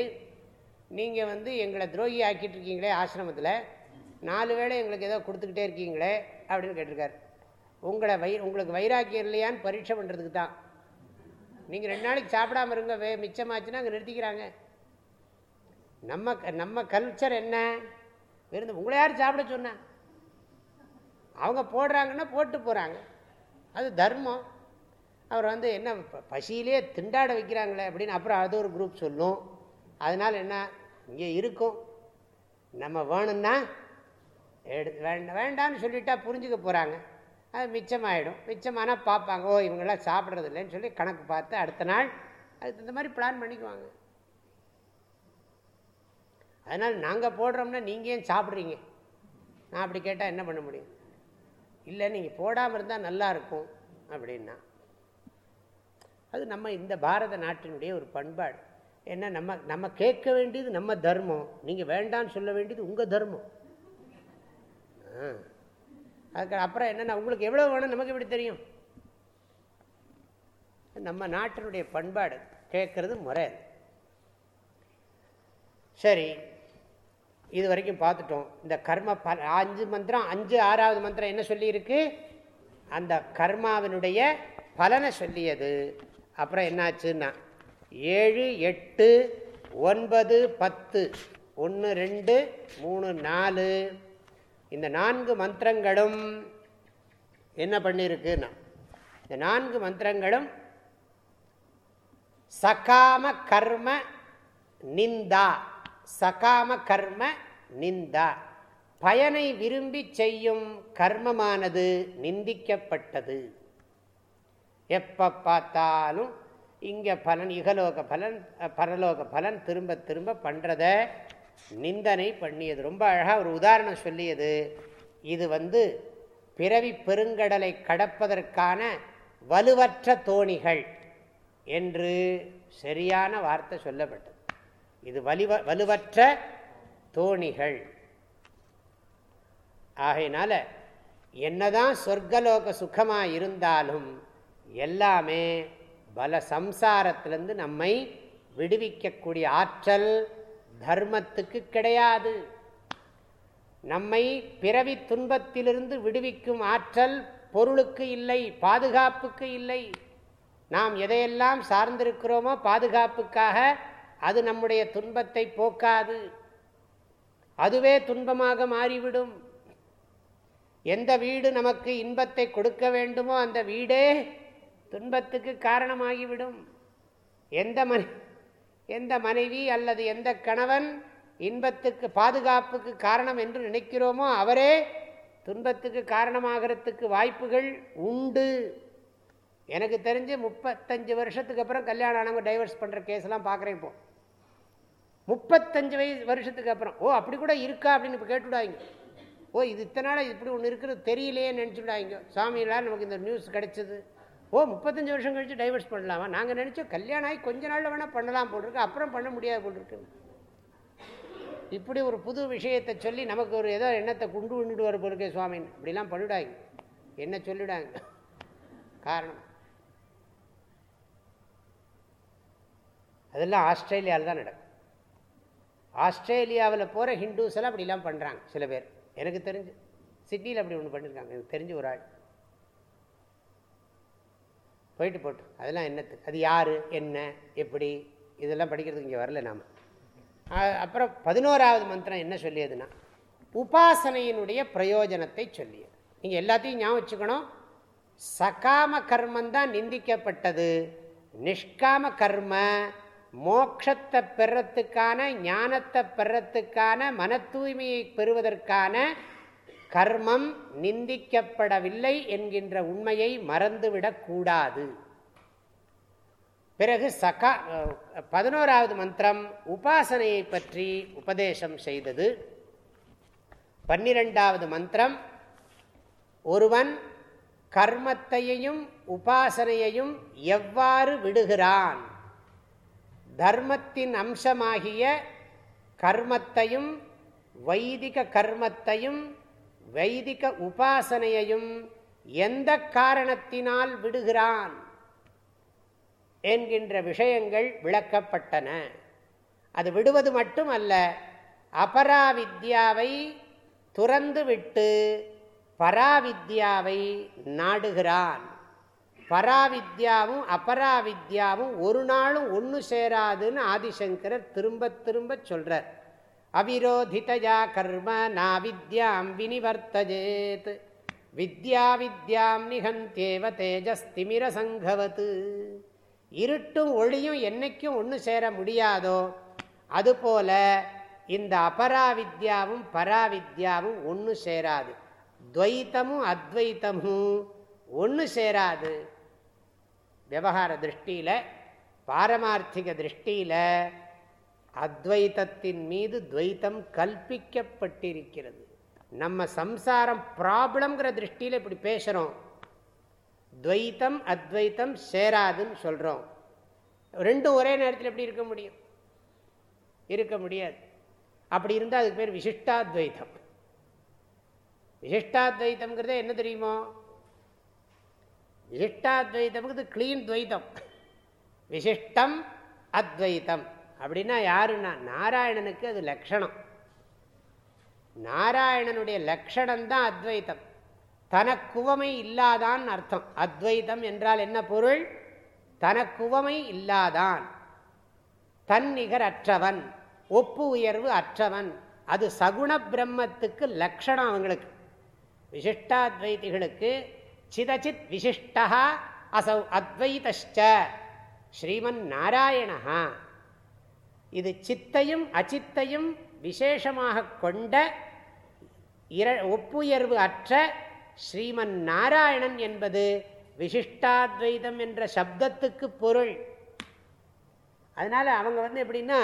நீங்கள் வந்து எங்களை துரோகி ஆக்கிட்டு இருக்கீங்களே ஆசிரமத்தில். நாலு வேளை எங்களுக்கு ஏதோ கொடுத்துக்கிட்டே இருக்கீங்களே அப்படின்னு கேட்டிருக்கார். உங்களை வை உங்களுக்கு வைராக்கியம் இல்லையான்னு பரீட்சை பண்ணுறதுக்கு தான். நீங்கள் ரெண்டு நாளைக்கு சாப்பிடாம இருங்க வே மிச்சமாச்சுன்னா அங்கே நிறுத்திக்கிறாங்க. நம்ம நம்ம கல்ச்சர் என்ன? விருந்து உங்களை யார் சாப்பிட சொன்னா? அவங்க போடுறாங்கன்னா போட்டு போகிறாங்க அது தர்மம். அவர் வந்து என்ன பசியிலே திண்டாட வைக்கிறாங்களே அப்படின்னு அப்புறம் அது ஒரு குரூப் சொல்லும். அதனால் என்ன? இங்கே இருக்கும். நம்ம வேணும்னா எடு வேண்டாம் வேண்டாம்னு சொல்லிட்டா புரிஞ்சுக்க போகிறாங்க அது மிச்சமாயிடும். மிச்சமானால் பார்ப்பாங்க ஓ இவங்கெல்லாம் சாப்பிட்றது இல்லைன்னு சொல்லி கணக்கு பார்த்து அடுத்த நாள் அதுக்கு இந்த மாதிரி பிளான் பண்ணிக்குவாங்க. அதனால் நாங்கள் போடுறோம்னா நீங்கள் ஏன் சாப்பிட்றீங்க? நான் அப்படி கேட்டால் என்ன பண்ண முடியும்? இல்லை நீங்கள் போடாமல் இருந்தால் நல்லாயிருக்கும் அப்படின்னா. அது நம்ம இந்த பாரத நாட்டினுடைய ஒரு பண்பாடு. ஏன்னா நம்ம நம்ம கேட்க வேண்டியது நம்ம தர்மம். நீங்கள் வேண்டான்னு சொல்ல வேண்டியது உங்கள் தர்மம். ஆ. அதுக்கு அப்புறம் என்னென்னா உங்களுக்கு எவ்வளோ வேணும் நமக்கு எப்படி தெரியும்? நம்ம நாட்டினுடைய பண்பாடு கேட்கறது முறை சரி இது வரைக்கும் பார்த்துட்டோம். இந்த கர்ம ப அஞ்சு மந்திரம் அஞ்சு ஆறாவது மந்திரம் என்ன சொல்லியிருக்கு? அந்த கர்மாவினுடைய பலனை சொல்லியது. அப்புறம் என்னாச்சுன்னா ஏழு எட்டு ஒன்பது பத்து ஒன்று ரெண்டு மூணு நாலு. இந்த நான்கு மந்திரங்களும் என்ன பண்ணியிருக்குன்னா இந்த நான்கு மந்திரங்களும் சகாம கர்ம நிந்தா சகாம கர்ம நிந்தா. பயனை விரும்பி செய்யும் கர்மமானது நிந்திக்கப்பட்டது. எப்போ பார்த்தாலும் இங்கே பலன் இகலோக பலன் பரலோக பலன் திரும்ப திரும்ப பண்ணுறத நிந்தனை பண்ணியது. ரொம்ப அழகாக ஒரு உதாரணம் சொல்லியது. இது வந்து பிறவி பெருங்கடலை கடப்பதற்கான வலுவற்ற தோணிகள் என்று சரியான வார்த்தை சொல்லப்பட்டது. இது வலிவ வலுவற்ற தோணிகள். ஆகையினால என்னதான் சொர்க்கலோக சுகமாக இருந்தாலும் எல்லாமே பல சம்சாரத்திலிருந்து நம்மை விடுவிக்கக்கூடிய ஆற்றல் தர்மத்துக்கு கிடையாது. நம்மை பிறவி துன்பத்திலிருந்து விடுவிக்கும் ஆற்றல் பொருளுக்கு இல்லை பாதுகாப்புக்கு இல்லை. நாம் எதையெல்லாம் சார்ந்திருக்கிறோமோ பாதுகாப்புக்காக அது நம்முடைய துன்பத்தை போக்காது. அதுவே துன்பமாக மாறிவிடும். எந்த வீடு நமக்கு இன்பத்தை கொடுக்க வேண்டுமோ அந்த வீடே துன்பத்துக்கு காரணமாகிவிடும். எந்த மனி எந்த மனைவி அல்லது எந்த கணவன் இன்பத்துக்கு பாதுகாப்புக்கு காரணம் என்று நினைக்கிறோமோ அவரே துன்பத்துக்கு காரணமாகிறதுக்கு வாய்ப்புகள் உண்டு. எனக்கு தெரிஞ்சு முப்பத்தஞ்சு வருஷத்துக்கு அப்புறம் கல்யாணம் ஆனவங்க டைவர்ஸ் பண்ணுற கேஸ்லாம் பார்க்குறேன் இப்போ. முப்பத்தஞ்சு வயசு வருஷத்துக்கு அப்புறம் ஓ அப்படி கூட இருக்கா அப்படின்னு இப்போ கேட்டுவிடாங்க ஓ இது இத்தனை நாள் இப்படி ஒன்று இருக்கிறது தெரியலையே நினச்சிவிடாங்க சாமியெல்லாம் நமக்கு இந்த நியூஸ் கிடைச்சது. ஓ முப்பத்தஞ்சு வருஷம் கழித்து டைவர்ஸ் பண்ணலாமா? நாங்கள் நினச்சோம் கல்யாணம் ஆகி கொஞ்ச நாளில் வேணால் பண்ணலாம் போட்டிருக்கு அப்புறம் பண்ண முடியாது போட்டிருக்கு இப்படி ஒரு புது விஷயத்தை சொல்லி நமக்கு ஒரு ஏதோ எண்ணத்தை குண்டு கொண்டுட்டு வர போயிருக்கே சுவாமின் அப்படிலாம் பண்ணிவிடாங்க என்ன சொல்லிவிடாங்க காரணம். அதெல்லாம் ஆஸ்திரேலியாவில் தான் நடக்கும். ஆஸ்திரேலியாவில் போகிற ஹிந்துஸ் எல்லாம் அப்படிலாம் பண்ணுறாங்க சில பேர். எனக்கு தெரிஞ்சு. சிட்னியில் அப்படி ஒன்று பண்ணியிருக்காங்க. எனக்கு தெரிஞ்ச ஒரு ஆள். போயிட்டு போட்டு. அதெல்லாம் என்னத்துக்கு அது யார் என்ன எப்படி இதெல்லாம் படிக்கிறதுக்கு இங்கே வரல நாம். அப்புறம் பதினோராவது மந்திரம் என்ன சொல்லியதுன்னா உபாசனையினுடைய பிரயோஜனத்தை சொல்லியது. நீங்கள் எல்லாத்தையும் ஞாபகம் வச்சுக்கணும். சகாம கர்மந்தான் நிந்திக்கப்பட்டது. நிஷ்காம கர்ம மோட்சத்தை பெறத்துக்கான ஞானத்தை பெறத்துக்கான மன தூய்மையை பெறுவதற்கான கர்மம் நிந்திக்கப்படவில்லை என்கின்ற உண்மையை மறந்துவிடக்கூடாது பிறகு சகா பதினோராவது மந்திரம் உபாசனையை பற்றி உபதேசம் செய்தது. பன்னிரெண்டாவது மந்திரம் ஒருவன் கர்மத்தையும் உபாசனையையும் எவ்வாறு விடுகிறான்? தர்மத்தின் அம்சமாகிய கர்மத்தையும் வைதிக கர்மத்தையும் வைதிக உபாசனையையும் எந்த காரணத்தினால் விடுகிறான் என்கின்ற விஷயங்கள் விளக்கப்பட்டன. அது விடுவது மட்டுமல்ல அபராவித்யாவை துறந்துவிட்டு பராவித்யாவை நாடுகிறான். பராவித்யாவும் அபராவித்யாவும் ஒரு நாளும் ஒன்று சேராதுன்னு ஆதிசங்கரர் திரும்ப திரும்ப சொல்கிறார் அவிரோதிதயா கர்ம நாவித்யாம் வினிவர்த்தஜேத். வித்யா வித்யாம் நிகந்தேவ தேஜஸ்திமிர சங்கவத்து இருட்டும் ஒளியும் என்னைக்கும் ஒன்று சேர முடியாதோ அதுபோல இந்த அபராவித்யாவும் பராவித்யாவும் ஒன்று சேராது. துவைத்தமும் அத்வைத்தமும் ஒன்று சேராது. விவகார திருஷ்டியில் பாரமார்த்திக திருஷ்டியில் அத்வைத்தத்தின் மீது துவைத்தம் கல்பிக்கப்பட்டிருக்கிறது. நம்ம சம்சாரம் ப்ராப்ளம்ங்கிற திருஷ்டியில் இப்படி பேசுகிறோம் துவைத்தம் அத்வைத்தம் சேராதுன்னு சொல்கிறோம் ரெண்டும் ஒரே நேரத்தில் எப்படி இருக்க முடியும்? இருக்க முடியாது. அப்படி இருந்தால் அதுக்கு பேர் விசிஷ்டாத்வைத்தம். விசிஷ்டாத்வைத்தம்ங்கிறதே என்ன தெரியுமோ? விசிஷ்டாத்வைத்தம்ங்கிறது கிளீன் துவைத்தம். விசிஷ்டம் அத்வைத்தம். அப்படின்னா யாருன்னா நாராயணனுக்கு அது லக்ஷணம். நாராயணனுடைய லக்ஷணம் தான் அத்வைத்தம். தனக்குவமை இல்லாதான் அர்த்தம். அத்வைதம் என்றால் என்ன பொருள்? தனக்குவமை இல்லாதான். தன்னிகர் அற்றவன் ஒப்பு உயர்வு அற்றவன். அது சகுண பிரம்மத்துக்கு லக்ஷணம் அவங்களுக்கு. விசிஷ்டாத்வைதிகளுக்கு சிதச்சித் விசிஷ்டா அசௌ அத்வைத்த ஸ்ரீமன் நாராயணா இது சித்தையும் அச்சித்தையும் விசேஷமாக கொண்ட இர ஒப்புயர்வு அற்ற ஸ்ரீமன் நாராயணன் என்பது விசிஷ்டாத்வைதம் என்ற சப்தத்துக்கு பொருள். அதனால் அவங்க வந்து எப்படின்னா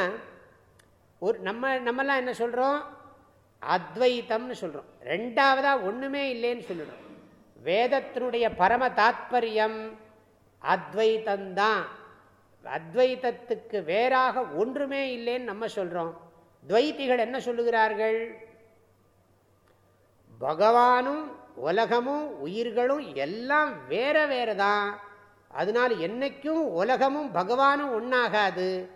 ஒரு நம்ம நம்மலாம் என்ன சொல்கிறோம் அத்வைத்தம்னு சொல்கிறோம் ரெண்டாவதாக ஒன்றுமே இல்லைன்னு சொல்லிடுறோம் வேதத்தினுடைய பரம தாத்பரியம் அத்வைத்தந்தான். அத்வைத்தத்துக்கு வேறாக ஒன்றுமே இல்லைன்னு நம்ம சொல்கிறோம் துவைத்திகள் என்ன சொல்லுகிறார்கள்? பகவானும் உலகமும் உயிர்களும் எல்லாம் வேற வேற தான் அதனால் என்னைக்கும் உலகமும் பகவானும் ஒன்றாகாது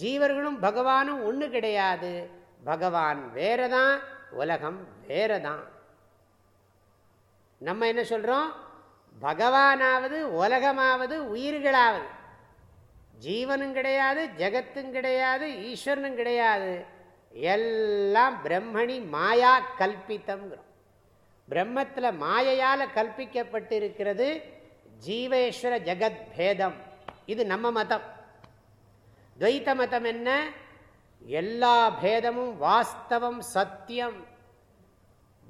ஜீவர்களும் பகவானும் ஒன்று கிடையாது. பகவான் வேறதான் உலகம் வேறதான் நம்ம என்ன சொல்கிறோம் பகவானாவது உலகமாவது உயிர்களாவது. ஜீவனும் கிடையாது ஜெகத்தும் கிடையாது ஈஸ்வரனும் கிடையாது. எல்லாம் பிரம்மணி மாயா கல்பித்தம்ங்கிறோம். பிரம்மத்தில் மாயையால் கல்பிக்கப்பட்டிருக்கிறது ஜீவேஸ்வர ஜெகத் பேதம் இது நம்ம மதம். துவைத்த மதம் என்ன? எல்லா பேதமும் வாஸ்தவம் சத்தியம்.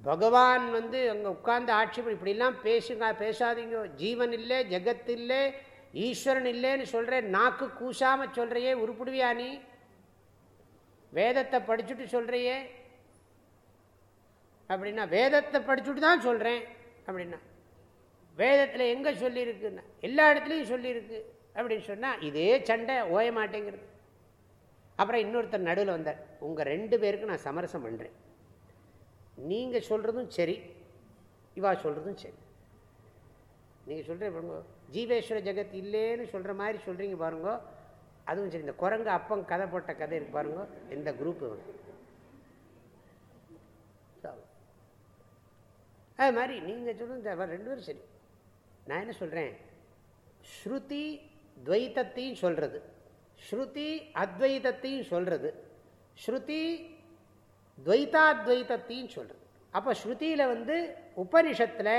பகவான் வந்து அங்கே உட்கார்ந்து ஆட்சி இப்படிலாம் பேசுங்க பேசாதீங்க. ஜீவன் இல்லை ஜெகத் இல்லை ஈஸ்வரன் இல்லைன்னு சொல்கிறேன் நாக்கு கூசாமல் சொல்கிறையே உருப்பிடுவியா நீ? வேதத்தை படிச்சுட்டு சொல்கிறையே அப்படின்னா வேதத்தை படிச்சுட்டு தான் சொல்கிறேன் அப்படின்னா. வேதத்தில் எங்கே சொல்லியிருக்குன்னா எல்லா இடத்துலையும் சொல்லியிருக்கு. அப்படின்னு சொன்னால் இதே சண்டை ஓய மாட்டேங்கிறது. அப்புறம் இன்னொருத்தர் நடுவில் வந்தார். உங்கள் ரெண்டு பேருக்கு நான் சமரசம் பண்ணுறேன் நீங்கள் சொல்கிறதும் சரி இவா சொல்கிறதும் சரி. நீங்கள் சொல்கிறேன் ஜீவேஸ்வர ஜெகத் இல்லைன்னு சொல்கிற மாதிரி சொல்கிறீங்க பாருங்க. அதுவும் சரி இந்த குரங்கு அப்பம் கதை போட்ட கதை இருக்கு பாருங்க. இந்த குரூப்பு அது மாதிரி நீங்கள் சொல்லுங்க ரெண்டு பேரும் சரி. நான் என்ன சொல்கிறேன் ஸ்ருதி துவைத்தத்தையும் சொல்கிறது ஸ்ருதி அத்வைதத்தையும் சொல்கிறது ஸ்ருதி துவைத்தாத்வைத்தத்தையும் சொல்கிறது அப்போ ஸ்ருதியில் வந்து உபனிஷத்தில்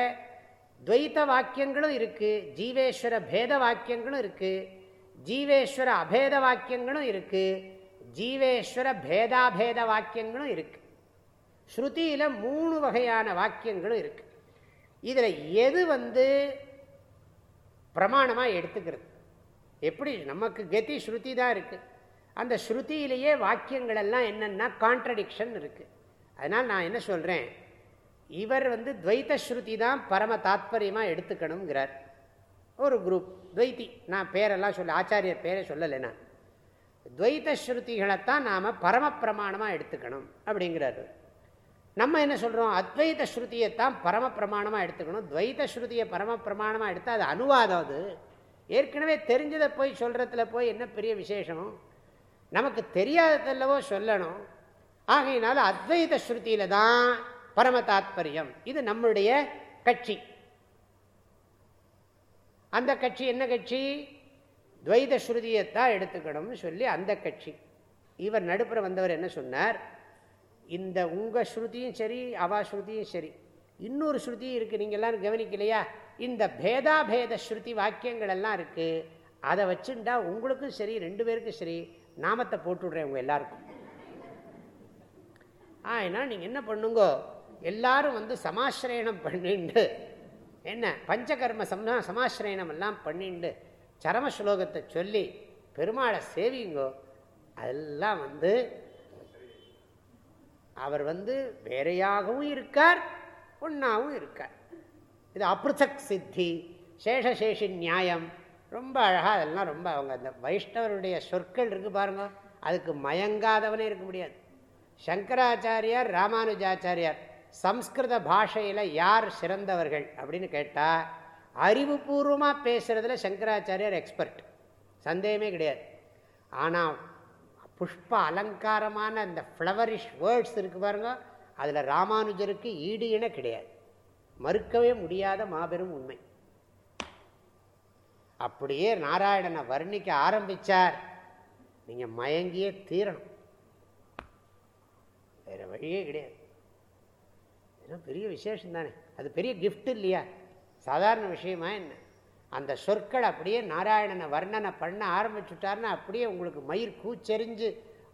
துவைத்த வாக்கியங்களும் இருக்குது ஜீவேஸ்வர பேத வாக்கியங்களும் இருக்குது ஜீவேஸ்வர அபேத வாக்கியங்களும் இருக்குது ஜீவேஸ்வர பேதாபேத வாக்கியங்களும் இருக்குது ஸ்ருதியில் மூணு வகையான வாக்கியங்களும் இருக்கு. இதில் எது வந்து பிரமாணமாக எடுத்துக்கிறது? எப்படி? நமக்கு கதி ஸ்ருதி தான் இருக்குது அந்த ஸ்ருதியிலேயே வாக்கியங்கள் எல்லாம் என்னென்னா கான்ட்ரடிக்ஷன் இருக்குது அதனால் நான் என்ன சொல்கிறேன் இவர் வந்து துவைத்த ஸ்ருதி தான் பரம தாத்பரியமாக எடுத்துக்கணுங்கிறார் ஒரு குரூப் துவைத்தி. நான் பேரெல்லாம் சொல்ல ஆச்சாரியர் பேரை சொல்லலை நான். துவைத்த ஸ்ருதிகளைத்தான் நாம் பரம பிரமாணமாக எடுத்துக்கணும் அப்படிங்கிறாரு. நம்ம என்ன சொல்கிறோம் அத்வைத ஸ்ருதியைத்தான் பரம பிரமாணமாக எடுத்துக்கணும். துவைத ஸ்ருதியை பரம பிரமாணமாக எடுத்தால் அது அனுவாதம் அது. ஏற்கனவே தெரிஞ்சதை போய் சொல்கிறதுல போய் என்ன பெரிய விசேஷம்? நமக்கு தெரியாததல்லவோ சொல்லணும். ஆகையினால அத்வைத ஸ்ருதியில் தான் பரம தாத்பரியம். இது நம்மளுடைய கட்சி. அந்த கட்சி என்ன கட்சி? துவைத ஸ்ருதியைத்தான் எடுத்துக்கணும்னு சொல்லி அந்த கட்சி. இவர் நடுப்புற வந்தவர் என்ன சொன்னார்? இந்த உங்கள் ஸ்ருதியும் சரி அவா ஸ்ருதியும் சரி. இன்னொரு ஸ்ருதியும் இருக்குது நீங்கள் கவனிக்கலையா? இந்த பேதாபேத ஸ்ருதி வாக்கியங்கள் எல்லாம் இருக்குது அதை வச்சுட்டா உங்களுக்கும் சரி ரெண்டு பேருக்கும் சரி நாமத்தை போட்டுவிடுறேன் உங்கள் எல்லாருக்கும். ஆனால் நீங்கள் என்ன பண்ணுங்கோ? எல்லாரும் வந்து சமாசிரயணம் பண்ணிண்டு. என்ன? பஞ்சகர்ம சம்னா சமாசிரயணம் எல்லாம் பண்ணிண்டு. சரம ஸ்லோகத்தை சொல்லி பெருமாளை சேவிங்கோ அதெல்லாம் வந்து அவர் வந்து வேறையாகவும் இருக்கார் ஒன்றாகவும் இருக்கார். இது அப்ருதக் சித்தி சேஷசேஷி நியாயம். ரொம்ப அழகாக அதெல்லாம் ரொம்ப அவங்க அந்த வைஷ்ணவருடைய சொற்கள் இருக்குது பாருங்க. அதுக்கு மயங்காதவனே இருக்க முடியாது. சங்கராச்சாரியார் ராமானுஜாச்சாரியார் சம்ஸ்கிருத பாஷையில் யார் சிறந்தவர்கள் அப்படின்னு கேட்டால் அறிவுபூர்வமாக பேசுகிறதுல சங்கராச்சாரியார் எக்ஸ்பர்ட் சந்தேகமே கிடையாது. ஆனால் புஷ்ப அலங்காரமான அந்த ஃப்ளவரிஷ் வேர்ட்ஸ் இருக்கு பாருங்க அதில் ராமானுஜருக்கு ஈடு இன கிடையாது. மறுக்கவே முடியாத மாபெரும் உண்மை. அப்படியே நாராயணனை வர்ணிக்க ஆரம்பித்தார் நீங்கள் மயங்கியே தீரணும். வேறு வழியே கிடையாது. ஏன்னா பெரிய விசேஷம் தானே? அது பெரிய கிஃப்ட் இல்லையா? சாதாரண விஷயமா என்ன? அந்த சொற்கள் அப்படியே நாராயணனை வர்ணனை பண்ண ஆரம்பிச்சுட்டார்னா அப்படியே உங்களுக்கு மயிர் கூச்செறிஞ்சு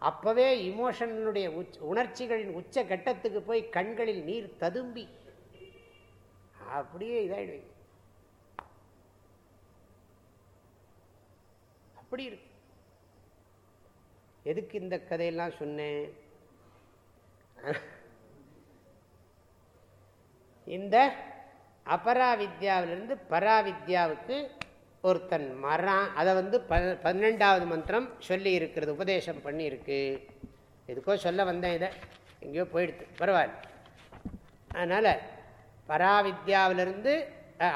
அப்போவே இமோஷனுடைய உச் உணர்ச்சிகளின் உச்ச கட்டத்துக்கு போய் கண்களில் நீர் ததும்பி அப்படியே இதாயிடுவீங்க. அப்படி இருக்கு. எதுக்கு இந்த கதையெல்லாம் சொன்னேன்? இந்த அபராவித்யாவிலிருந்து பராவித்யாவுக்கு ஒருத்தன் மறான். அதை வந்து ப பன்னெண்டாவது மந்திரம் சொல்லி இருக்கிறது உபதேசம் பண்ணியிருக்கு. எதுக்கோ சொல்ல வந்தேன் இதை. எங்கேயோ போயிடுது பரவாயில்ல. அதனால் பராவித்யாவிலிருந்து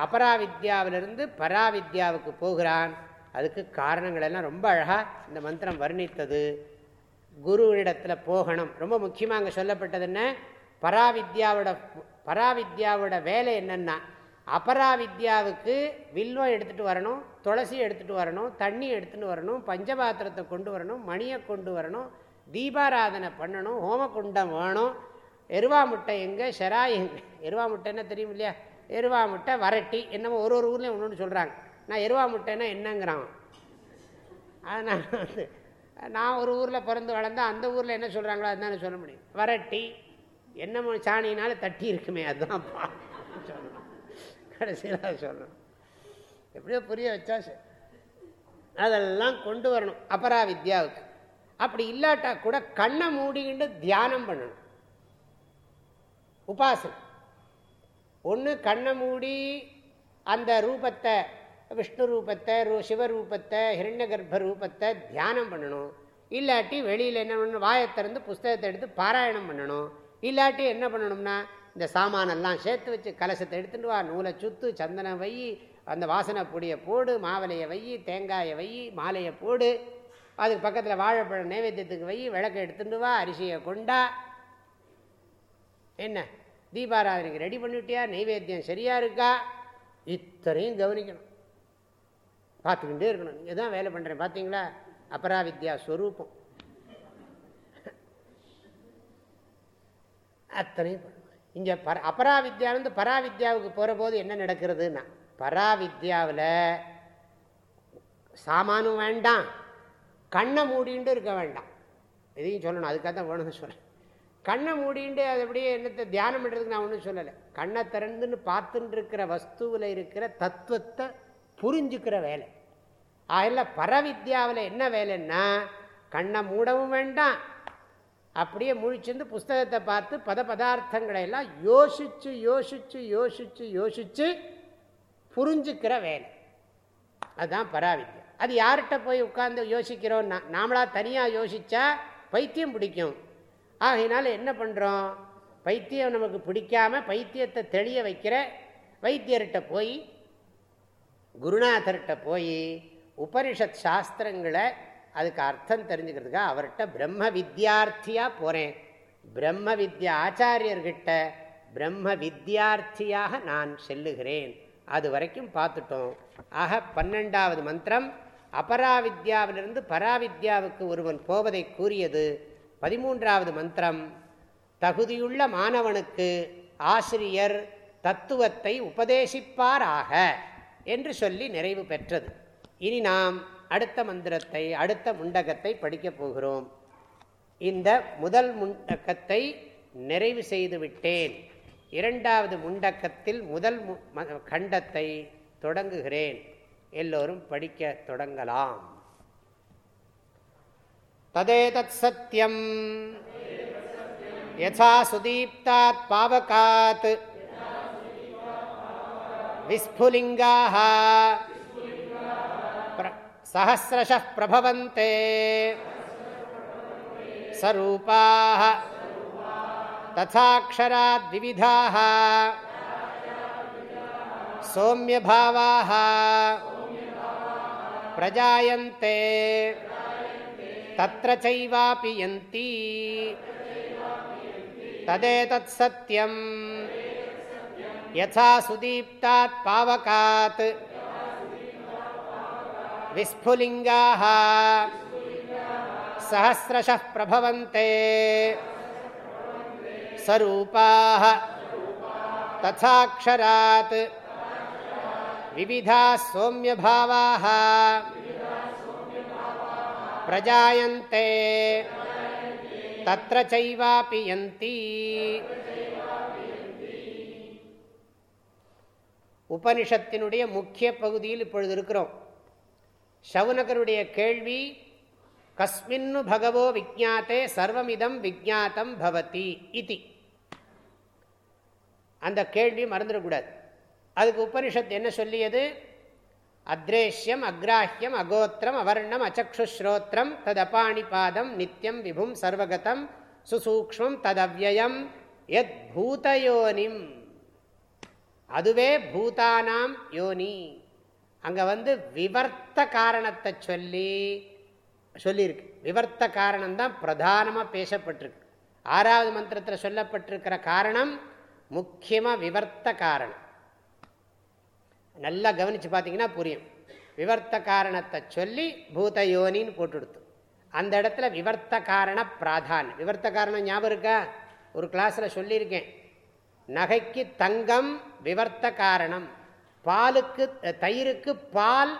அபராவித்யாவிலிருந்து பராவித்யாவுக்கு போகிறான். அதுக்கு காரணங்கள் எல்லாம் ரொம்ப அழகாக இந்த மந்திரம் வர்ணித்தது. குருவிடத்தில் போகணும். ரொம்ப முக்கியமாக அங்கே சொல்லப்பட்டது என்ன? பராவித்யாவோட பராவித்யாவோட வேலை என்னென்னா அபராவித்யாவுக்கு வில்வம் எடுத்துகிட்டு வரணும் துளசி எடுத்துகிட்டு வரணும் தண்ணி எடுத்துகிட்டு வரணும் பஞ்சபாத்திரத்தை கொண்டு வரணும் மணியை கொண்டு வரணும் தீபாராதனை பண்ணணும் ஹோமகுண்டம் வேணும். எருவா முட்டை எங்கே? ஷெராய் எங்கே? எருவா முட்டை என்ன தெரியும் இல்லையா? எருவா முட்டை வரட்டி என்னமோ ஒரு ஒரு ஊர்லேயும் ஒன்று சொல்கிறாங்க நான் எருவா முட்டைன்னா என்னங்கிறான். அதனால் வந்து நான் ஒரு ஊரில் பிறந்து வளர்ந்தேன் அந்த ஊரில் என்ன சொல்கிறாங்களோ அதுதான் சொல்ல முடியும். வரட்டி என்ன சாணினால தட்டி இருக்குமே அதுதான் சொல்லணும். கடைசியில் சொல்லணும். எப்படியோ புரிய வச்சா சரி அதெல்லாம் கொண்டு வரணும் அபரா வித்யாவுக்கு அப்படி இல்லாட்டா கூட கண்ணை மூடிக்கிட்டு தியானம் பண்ணணும். உபாசனம். ஒன்று கண்ணை மூடி அந்த ரூபத்தை விஷ்ணு ரூபத்தை ரூ சிவரூபத்தை ஹிரண்ய கர்ப்ப ரூபத்தை தியானம் பண்ணணும். இல்லாட்டி வெளியில் என்ன பண்ணணும் வாயை திறந்து புஸ்தகத்தை எடுத்து பாராயணம் பண்ணணும். இல்லாட்டி என்ன பண்ணணும்னா இந்த சாமானெல்லாம் சேர்த்து வச்சு கலசத்தை எடுத்துட்டு வா. நூலை சுத்து சந்தனம் வை அந்த வாசனை பொடியை போடு மாவலையை வை தேங்காயை வை மாலையை போடு. அதுக்கு பக்கத்தில் வாழைப்பழம் நைவேத்தியத்துக்கு வை விளக்கை எடுத்துட்டு வா அரிசியை கொண்டா. என்ன? தீபாராதனைக்கு ரெடி பண்ணிவிட்டியா? நைவேத்தியம் சரியாக இருக்கா? இத்தனையும் கவனிக்கணும். பார்த்துக்கிட்டே இருக்கணும். நீங்கள் தான் வேலை பண்ணுறேன் பார்த்தீங்களா? அபராவித்யா ஸ்வரூபம். அத்தனையும் பண்ணுவேன் இங்கே பர அபராவித்யாவிலேருந்து பராவித்யாவுக்கு போகிற போது என்ன நடக்கிறதுன்னா பராவித்யாவில் சாமானும் வேண்டாம் கண்ணை மூடிண்டு இருக்க வேண்டாம். எதையும் சொல்லணும் அதுக்காக தான் வேணும்னு சொல்கிறேன் கண்ணை மூடிண்டு அது அப்படியே என்னத்தை தியானம் பண்ணுறதுக்கு நான் ஒன்றும் சொல்லலை. கண்ணை திறந்துன்னு பார்த்துட்டு இருக்கிற வஸ்துவில் இருக்கிற தத்துவத்தை புரிஞ்சுக்கிற வேலை. அதில் பரவித்யாவில் என்ன வேலைன்னா கண்ணை மூடவும் வேண்டாம் அப்படியே முழிச்சிருந்து புஸ்தகத்தை பார்த்து பத பதார்த்தங்களை எல்லாம் யோசிச்சு யோசிச்சு யோசிச்சு யோசிச்சு புரிஞ்சுக்கிற வேலை. அதுதான் பராவித்யா. அது யார்கிட்ட போய் உட்கார்ந்து யோசிக்கிறோம்னா நாமளா தனியாக யோசித்தா பைத்தியம் பிடிக்கும். ஆகையினால என்ன பண்ணுறோம் பைத்தியம் நமக்கு பிடிக்காம பைத்தியத்தை தெளிய வைக்கிற வைத்தியர்கிட்ட போய் குருநாதர்கிட்ட போய் உபனிஷத் சாஸ்திரங்களை அதுக்கு அர்த்தம் தெரிஞ்சுக்கிறதுக்காக அவர்கிட்ட பிரம்ம வித்யார்த்தியாக போகிறேன் பிரம்ம வித்யா ஆச்சாரியர்கிட்ட பிரம்ம வித்யார்த்தியாக நான் செல்லுகிறேன். அது வரைக்கும் பார்த்துட்டோம். ஆக பன்னெண்டாவது மந்திரம் அபராவித்யாவிலிருந்து பராவித்யாவுக்கு ஒருவன் போவதை கூறியது. பதிமூன்றாவது மந்திரம் தகுதியுள்ள மாணவனுக்கு ஆசிரியர் தத்துவத்தை உபதேசிப்பாராக என்று சொல்லி நிறைவு பெற்றது. இனி நாம் அடுத்த மந்திரத்தை அடுத்த முண்டகத்தை படிக்கப் போகிறோம். இந்த முதல் முண்டக்கத்தை நிறைவு செய்து விட்டேன். இரண்டாவது முண்டக்கத்தில் முதல் கண்டத்தை தொடங்குகிறேன். எல்லோரும் படிக்க தொடங்கலாம். ததேதத் சத்தியம் யதா சுதீப்தாத் பாவகாத். விஸ்புலிங்காக सहस्रशः प्रभवन्ते सरूपाः तथाक्षराद्विविधाः सौम्यभावाः प्रजायन्ते तत्र चैवापि यन्ति तदेतत्सत्यम् यथा सुदीप्तात् पावकात् विस्फुलिङ्गाः सहस्रशः प्रभवन्ते सरूपाः तथाक्षरात् विविधाः सौम्यभावाः प्रजायन्ते तत्र चैवापि यन्ति உபனிஷத்தினுடைய முக்கிய பகுதியில் இப்பொழுது இருக்கிறோம் சவுனகருடைய கேள்வி கஸ்மின்னு பகவோ விஜாத்தே சர்வமிதம் விஜாத்தம் பவதி இதி. அந்த கேள்வி மறந்துடக்கூடாது. அதுக்கு உபனிஷத் என்ன சொல்லியது? அத்ரேஷ்யம் அக்ராஹ்யம் அகோத்திரம் அவர்ணம் அச்சக்ஷுஸ்ரோத்திரம் ததபாணிபாதம் நித்தியம் விபும் சர்வகதம் சுசூக்மம் ததவ்யயம் எத் பூதயோனிம். அதுவே பூதானாம் யோனி. அங்கே வந்து விவர்த்த காரணத்தை சொல்லி சொல்லியிருக்கு. விவர்த்த காரணம்தான் பிரதானமாக பேசப்பட்டிருக்கு. ஆறாவது மந்திரத்தில் சொல்லப்பட்டிருக்கிற காரணம் முக்கியமாக விவர்த்த காரணம். நல்லா கவனித்து பார்த்தீங்கன்னா புரியும். விவர்த்த காரணத்தை சொல்லி பூத யோனின்னு போட்டுடுத்து. அந்த இடத்துல விவர்த்த காரண பிராதான். விவர்த்த காரணம் ஞாபகம் இருக்கா? ஒரு கிளாஸில் சொல்லியிருக்கேன். நகைக்கு தங்கம் விவர்த்த காரணம். பாலுக்கு தயிருக்கு பால்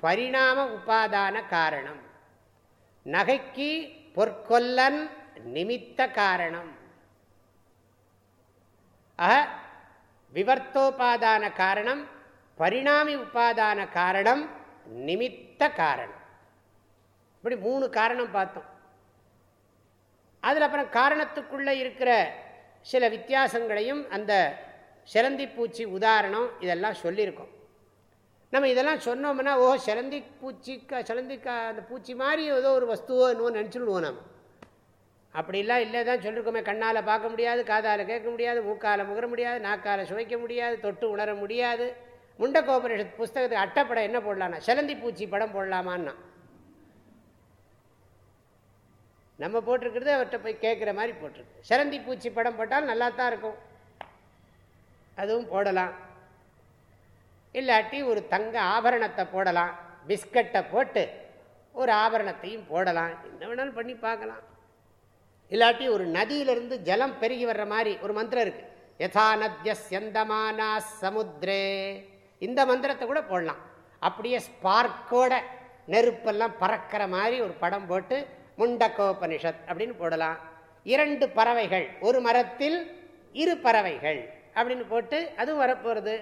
பரிணாம உபாதான காரணம். நகைக்கு பொற்கொல்லன் நிமித்த காரணம். ஆக விவர்த்தோபாதான காரணம் பரிணாமி உபாதான காரணம் நிமித்த காரணம். இப்படி மூணு காரணம் பார்த்தோம். அதில் அப்புறம் காரணத்துக்குள்ளே இருக்கிற சில வித்தியாசங்களையும் அந்த சிலந்தி பூச்சி உதாரணம் இதெல்லாம் சொல்லியிருக்கோம். நம்ம இதெல்லாம் சொன்னோம்னா ஓ சிலந்தி பூச்சிக்கா சிலந்திக்கா அந்த பூச்சி மாதிரி ஏதோ ஒரு வஸ்துவோ என்னவோ நினச்சிடுவோம் நம்ம அப்படிலாம் இல்லை தான் சொல்லியிருக்கோமே கண்ணால் பார்க்க முடியாது காதால் கேட்க முடியாது மூக்கால் முகர முடியாது நாக்கால் சுவைக்க முடியாது தொட்டு உணர முடியாது. முண்டக்கோபனிஷத் புஸ்தகத்துக்கு அட்டைப்படம் என்ன போடலான்னா சிலந்தி பூச்சி படம் போடலாமான்னா. நம்ம போட்டிருக்கிறது அவர்கிட்ட போய் கேட்குற மாதிரி போட்டிருக்கு. சிலந்தி பூச்சி படம் போட்டால் நல்லா தான் இருக்கும். அதுவும் போடலாம். இல்லாட்டி ஒரு தங்க ஆபரணத்தை போடலாம். பிஸ்கட்டை போட்டு ஒரு ஆபரணத்தையும் போடலாம். என்ன வேணாலும் பண்ணி பார்க்கலாம். இல்லாட்டி ஒரு நதியிலிருந்து ஜலம் பெருகி வர்ற மாதிரி ஒரு மந்திரம் இருக்குது யதா நத்திய செந்தமானா சமுத்திரே இந்த மந்திரத்தை கூட போடலாம். அப்படியே ஸ்பார்க்கோட நெருப்பெல்லாம் பறக்கிற மாதிரி ஒரு படம் போட்டு முண்டக்கோபனிஷத் அப்படின்னு போடலாம். இரண்டு பறவைகள். ஒரு மரத்தில் இரு பறவைகள். அப்படின்னு போட்டு அதுவும் வரப்போகிறது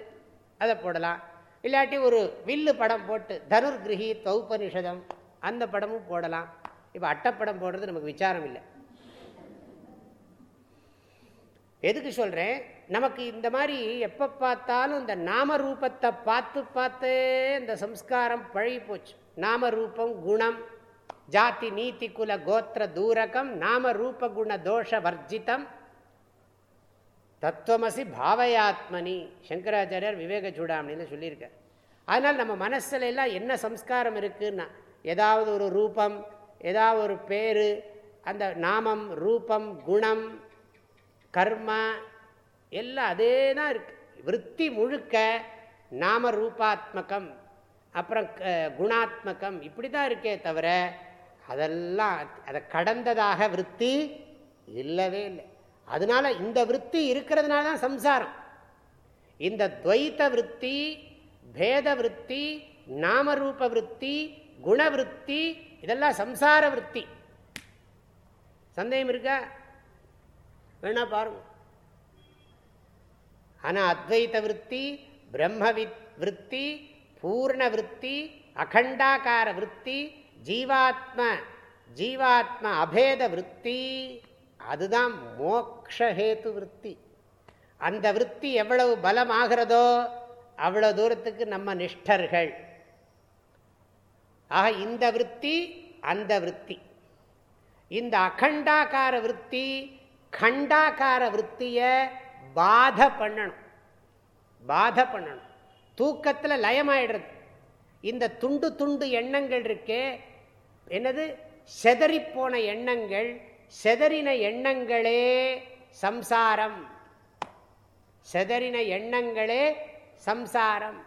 அதை போடலாம். இல்லாட்டி ஒரு வில்லு படம் போட்டு தனுர் கிரகி தௌபனிஷதம் அந்த படமும் போடலாம். இப்போ அட்டப்படம் போடுறது நமக்கு விசாரம் இல்லை. எதுக்கு சொல்கிறேன் நமக்கு இந்த மாதிரி எப்போ பார்த்தாலும் இந்த நாம ரூபத்தை பார்த்து பார்த்து இந்த சம்ஸ்காரம் பழகி போச்சு. நாம ரூபம் குணம் ஜாதி நீதி குல கோத்திர தூரகம் நாம ரூப குண தோஷ வர்ஜிதம் தத்துவமசி பாவயாத்மனி. சங்கராச்சாரியர் விவேக சூடாமணின்னு சொல்லியிருக்கார். அதனால் நம்ம மனசில் எல்லாம் என்ன சம்ஸ்காரம் இருக்குன்னா ஏதாவது ஒரு ரூபம் ஏதாவது ஒரு பேர் அந்த நாமம் ரூபம் குணம் கர்மா எல்லாம் அதே தான் இருக்கு. விற்பி முழுக்க நாம ரூபாத்மகம் அப்புறம் குணாத்மகம் இப்படி தான் இருக்கே தவிர அதெல்லாம் அதை கடந்ததாக விற்பி இல்லவே இல்லை. அதனால இந்த விற்பி இருக்கிறதுனால தான் சம்சாரம். இந்த துவைத்த விற்பி பேத விற்பி நாமரூப விற்பி குணவிருத்தி இதெல்லாம் சம்சார விற்பி. சந்தேகம் இருக்கா? வேணா பாருங்க. ஆனால் அத்வைத விற்பி பிரம்ம விற்பி பூர்ண விற்பி அகண்டாக்கார விற்பி ஜீவாத்ம ஜீவாத்ம அபேத விற்பி. அதுதான் மோக்ஷஹேத்து விற்பி அந்த விற்பி எவ்வளவு பலமாகிறதோ அவ்வளோ தூரத்துக்கு நம்ம நிஷ்டர்கள். ஆக இந்த விற்பி அந்த விற்பி இந்த அகண்டாக்கார விற்பி கண்டாக்கார விற்த்தியை பாத பண்ணணும். பாத பண்ணணும். தூக்கத்தில் லயமாயிடுறது. இந்த துண்டு துண்டு எண்ணங்கள் இருக்கே என்னது? செதறிப்போன எண்ணங்கள் செதறின எண்ணங்களே சம்சாரம். செதறின எண்ணங்களே சம்சாரம்.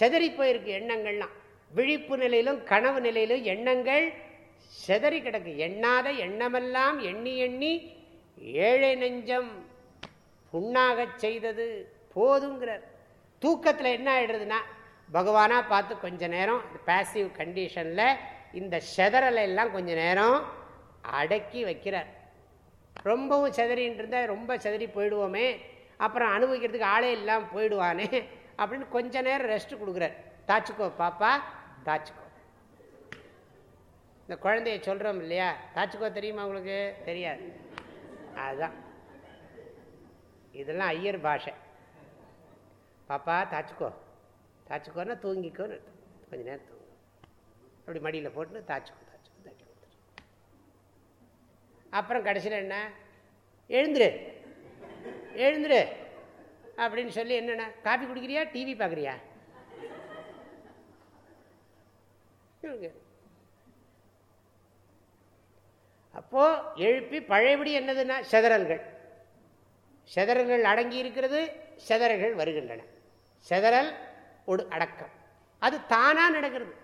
செதறி போயிருக்கு எண்ணங்கள்லாம். விழிப்பு நிலையிலும் கனவு நிலையிலும் எண்ணங்கள் செதறி கிடக்கு. எண்ணாத எண்ணமெல்லாம் எண்ணி எண்ணி ஏழை நெஞ்சம் புண்ணாகச் செய்தது. போதுங்கிறார். தூக்கத்தில் என்ன ஆயிடுறதுன்னா பகவானாக பார்த்து கொஞ்ச நேரம் பேசிவ் கண்டிஷனில் இந்த செதறலை எல்லாம் கொஞ்சம் நேரம் அடக்கி வைக்கிறார். ரொம்பவும் செதறின்னு இருந்தால் ரொம்ப செதறி போயிடுவோமே அப்புறம் அனுபவிக்கிறதுக்கு ஆளே இல்லாமல் போயிடுவானே அப்படின்னு கொஞ்ச நேரம் ரெஸ்ட் கொடுக்குறார். தாச்சுக்கோ பாப்பா தாச்சுக்கோ. இந்த குழந்தைய சொல்கிறோம் இல்லையா? தாச்சுக்கோ தெரியுமா உங்களுக்கு? தெரியாது. அதுதான் இதெல்லாம் ஐயர் பாஷை. பாப்பா தாச்சுக்கோ. தாச்சுக்கோன்னா தூங்கிக்கோன்னு கொஞ்ச நேரம் தூங்கும் அப்படி மடியில் போட்டு தாச்சுக்கோ. அப்புறம் கடைசியில் என்ன? எழுந்துரு. எழுந்துரு. அப்படின்னு சொல்லி என்னென்ன? காஃபி குடிக்கிறியா? டிவி பார்க்குறியா? அப்போது எழுப்பி பழையபடி என்னதுன்னா? செதறல்கள். செதறல்கள் அடங்கி இருக்கிறது செதறல்கள் வருகின்றன. செதறல் ஒரு அடக்கம். அது தானாக நடக்கிறது.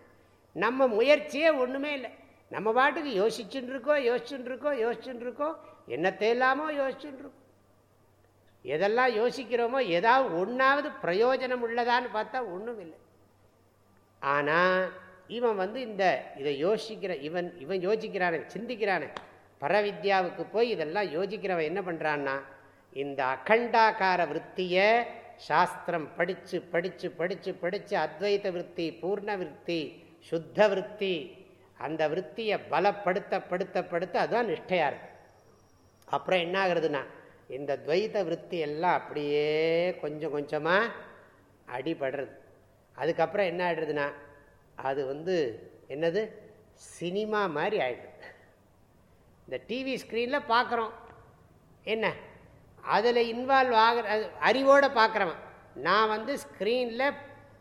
நம்ம முயற்சியே ஒன்றுமே இல்லை. நம்ம பாட்டுக்கு யோசிச்சுட்டு இருக்கோம் யோசிச்சுட்டு இருக்கோம் யோசிச்சுட்டு இருக்கோம் என்னத்தை இல்லாமல் யோசிச்சுட்டு இருக்கோம் எதெல்லாம் யோசிக்கிறோமோ ஏதாவது ஒன்றாவது பிரயோஜனம் உள்ளதான்னு பார்த்தா ஒன்றும் இல்லை. ஆனால் இவன் வந்து இந்த இதை யோசிக்கிற இவன் இவன் யோசிக்கிறானே சிந்திக்கிறானே. பரவித்யாவுக்கு போய் இதெல்லாம் யோசிக்கிறவன் என்ன பண்ணுறான்னா இந்த அகண்டாக்கார விற்த்தியை சாஸ்திரம் படித்து படித்து படித்து படித்து அத்வைத விற்பி பூர்ண விற்பி சுத்த விற்பி அந்த விற்த்தியை பலப்படுத்த படுத்த படுத்த அதுதான் நிஷ்டையாக இருக்கு. அப்புறம் என்ன ஆகுறதுன்னா இந்த துவைத விற்பி எல்லாம் அப்படியே கொஞ்சம் கொஞ்சமாக அடிபடுறது. அதுக்கப்புறம் என்ன ஆகிடுறதுன்னா அது வந்து என்னது? சினிமா மாதிரி ஆகிடுது இந்த டிவி ஸ்க்ரீனில் பார்க்குறோம் என்ன? அதில் இன்வால்வ் ஆகிற அறிவோடு பார்க்குறவன் நான் வந்து ஸ்க்ரீனில்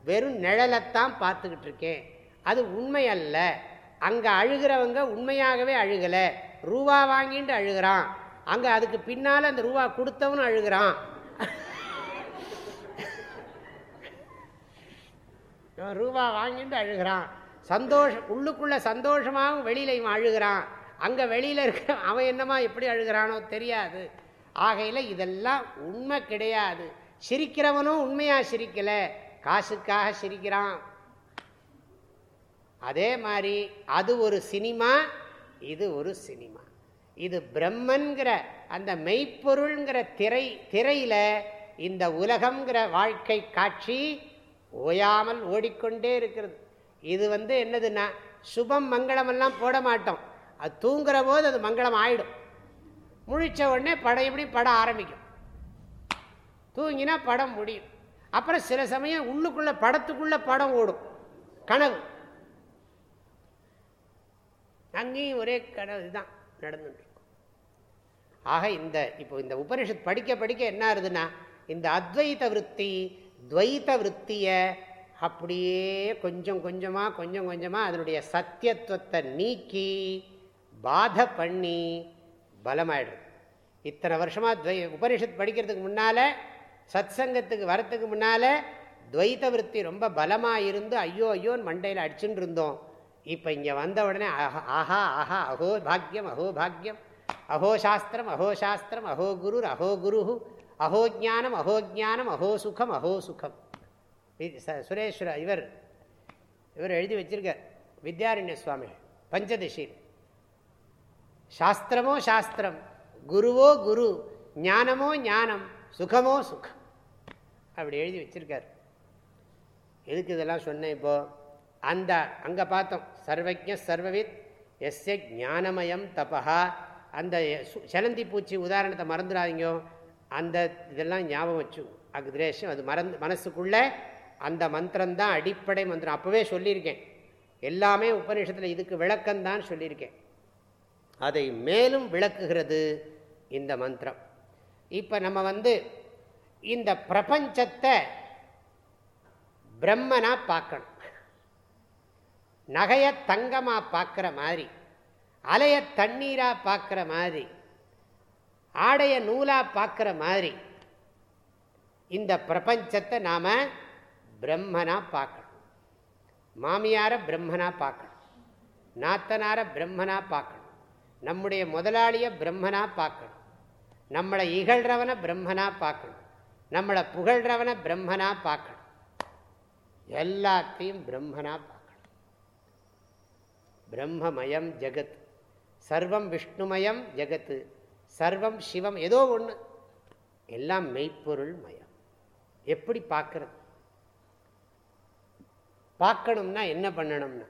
வெறும் நிழலைத்தான் பார்த்துக்கிட்டு இருக்கேன். அது உண்மை அல்ல. அங்கே அழுகிறவங்க உண்மையாகவே அழுகலை. ரூபா வாங்கிட்டு அழுகிறான். அங்கே அதுக்கு பின்னால் அந்த ரூபா கொடுத்தவனும் அழுகிறான். ரூபா வாங்கிட்டு அழுகிறான். சந்தோஷம் உள்ளுக்குள்ளே சந்தோஷமாகவும் வெளியில் இவன் அழுகிறான். அங்கே வெளியில் இருக்கிற அவன் என்னமா எப்படி அழுகிறானோ தெரியாது. ஆகையில் இதெல்லாம் உண்மை கிடையாது. சிரிக்கிறவனும் உண்மையாக சிரிக்கலை. காசுக்காக சிரிக்கிறான். அதே மாதிரி அது ஒரு சினிமா இது ஒரு சினிமா. இது பிரம்மன்கிற அந்த மெய்ப்பொருள்ங்கிற திரை திரையில் இந்த உலகம்ங்கிற வாழ்க்கை காட்சி ஓயாமல் ஓடிக்கொண்டே இருக்கிறது. இது வந்து என்னதுன்னா சுபம் மங்களமெல்லாம் போட மாட்டோம். அது தூங்குற போது அது மங்களம் ஆயிடும். முழிச்ச உடனே படம் எப்படி படம் ஆரம்பிக்கும். தூங்கினா படம் முடியும். அப்புறம் சில சமயம் உள்ளுக்குள்ளே படத்துக்குள்ளே படம் ஓடும். கனவு. அங்கேயும் ஒரே கடவுள் தான் நடந்துட்டு ஆக இந்த இப்போ இந்த உபனிஷத் படிக்க படிக்க என்ன ஆகுதுன்னா இந்த அத்வைத விற்பி துவைத்த விற்த்தியை அப்படியே கொஞ்சம் கொஞ்சமாக கொஞ்சம் கொஞ்சமாக அதனுடைய சத்தியத்துவத்தை நீக்கி பாத பண்ணி பலமாயிடுது. இத்தனை வருஷமாக துவை உபனிஷத் படிக்கிறதுக்கு முன்னால் சத் சங்கத்துக்கு வரத்துக்கு முன்னால் துவைத்த விற்பி ரொம்ப பலமாக இருந்து ஐயோ ஐயோன்னு மண்டையில் அடிச்சுட்டு இருந்தோம் இப்போ இங்கே வந்த உடனே ஆஹா ஆஹா அஹோ பாக்யம் அஹோ பாக்யம். அஹோ சாஸ்திரம் அஹோ சாஸ்திரம் அஹோ குரு அஹோ குரு அஹோ ஜானம் அஹோ ஜானம் அஹோ சுகம் அஹோ சுகம். சுரேஸ்வர இவர் இவர் எழுதி வச்சிருக்கார். வித்யாரண்ய சுவாமி பஞ்சதிஷி சாஸ்திரமோ சாஸ்திரம் குருவோ குரு ஞானமோ ஞானம் சுகமோ சுகம். அப்படி எழுதி வச்சிருக்கார். எதுக்கு இதெல்லாம் சொன்னேன் இப்போ? அந்த அங்கே பார்த்தோம் சர்வஜ சர்வவித் எஸ்ய ஞானமயம் தபா அந்த செலந்தி பூச்சி உதாரணத்தை மறந்துடாதீங்க. அந்த இதெல்லாம் ஞாபகம் வச்சு அக்ரேஷம் அது மறந்து மனசுக்குள்ளே அந்த மந்திரம்தான் அடிப்படை மந்திரம். அப்போவே சொல்லியிருக்கேன். எல்லாமே உபநிஷத்தில் இதுக்கு விளக்கம்தான் சொல்லியிருக்கேன். அதை மேலும் விளக்குகிறது இந்த மந்திரம். இப்போ நம்ம வந்து இந்த பிரபஞ்சத்தை பிரம்மனாக பார்க்கணும். நகையை தங்கமாக பார்க்குற மாதிரி அலைய தண்ணீராக பார்க்குற மாதிரி ஆடைய நூலாக பார்க்குற மாதிரி இந்த பிரபஞ்சத்தை நாம பிரம்மனா பார்க்கணும் மாமியார பிரம்மனா பார்க்கணும் நாத்தனார பிரம்மனா பார்க்கணும் நம்முடைய முதலாளியை பிரம்மனா பார்க்கணும் நம்மளை இகழ்றவனை பிரம்மனா பார்க்கணும் நம்மளை புகழ்றவனை பிரம்மனா பார்க்கணும் எல்லாத்தையும் பிரம்மனா பார்க்கணும் பிரம்மமயம் ஜெகத். சர்வம் விஷ்ணுமயம் ஜெகத்து சர்வம் சிவம் ஏதோ ஒன்று எல்லாம் மெய்ப்பொருள் மயம். எப்படி பார்க்கறது? பார்க்கணும்னா என்ன பண்ணணும்னா?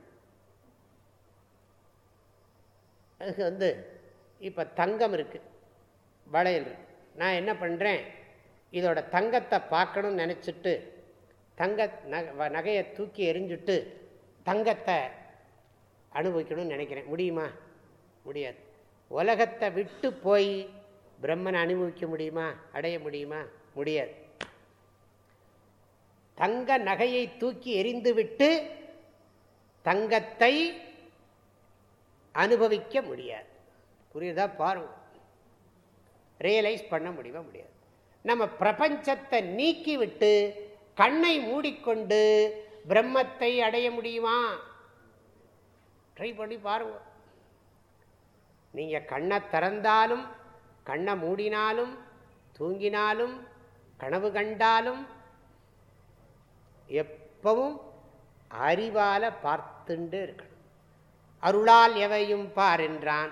அதுக்கு வந்து இப்போ தங்கம் இருக்குது வளையல் இருக்கு. நான் என்ன பண்ணுறேன் இதோட தங்கத்தை பார்க்கணும்னு நினச்சிட்டு தங்க நகையை தூக்கி எரிஞ்சுட்டு தங்கத்தை அனுபவிக்கணும்னு நினைக்கிறேன். முடியுமா? முடியாது. உலகத்தை விட்டு போய் பிரம்மனை அனுபவிக்க முடியுமா? அடைய முடியுமா? முடியாது. தங்க நகையை தூக்கி எரிந்துவிட்டு தங்கத்தை அனுபவிக்க முடியாது. புரியுதா? பாருங்க. ரியலைஸ் பண்ண முடியுமா? முடியாது. நம்ம பிரபஞ்சத்தை நீக்கிவிட்டு கண்ணை மூடிக்கொண்டு பிரம்மத்தை அடைய முடியுமா? ட்ரை பண்ணி பாருங்க. நீங்கள் கண்ணை திறந்தாலும் கண்ணை மூடினாலும் தூங்கினாலும் கனவு கண்டாலும் எப்பவும் அறிவால பார்த்துண்டு இருக்கணும். அருளால் எவையும் பார் என்றான்.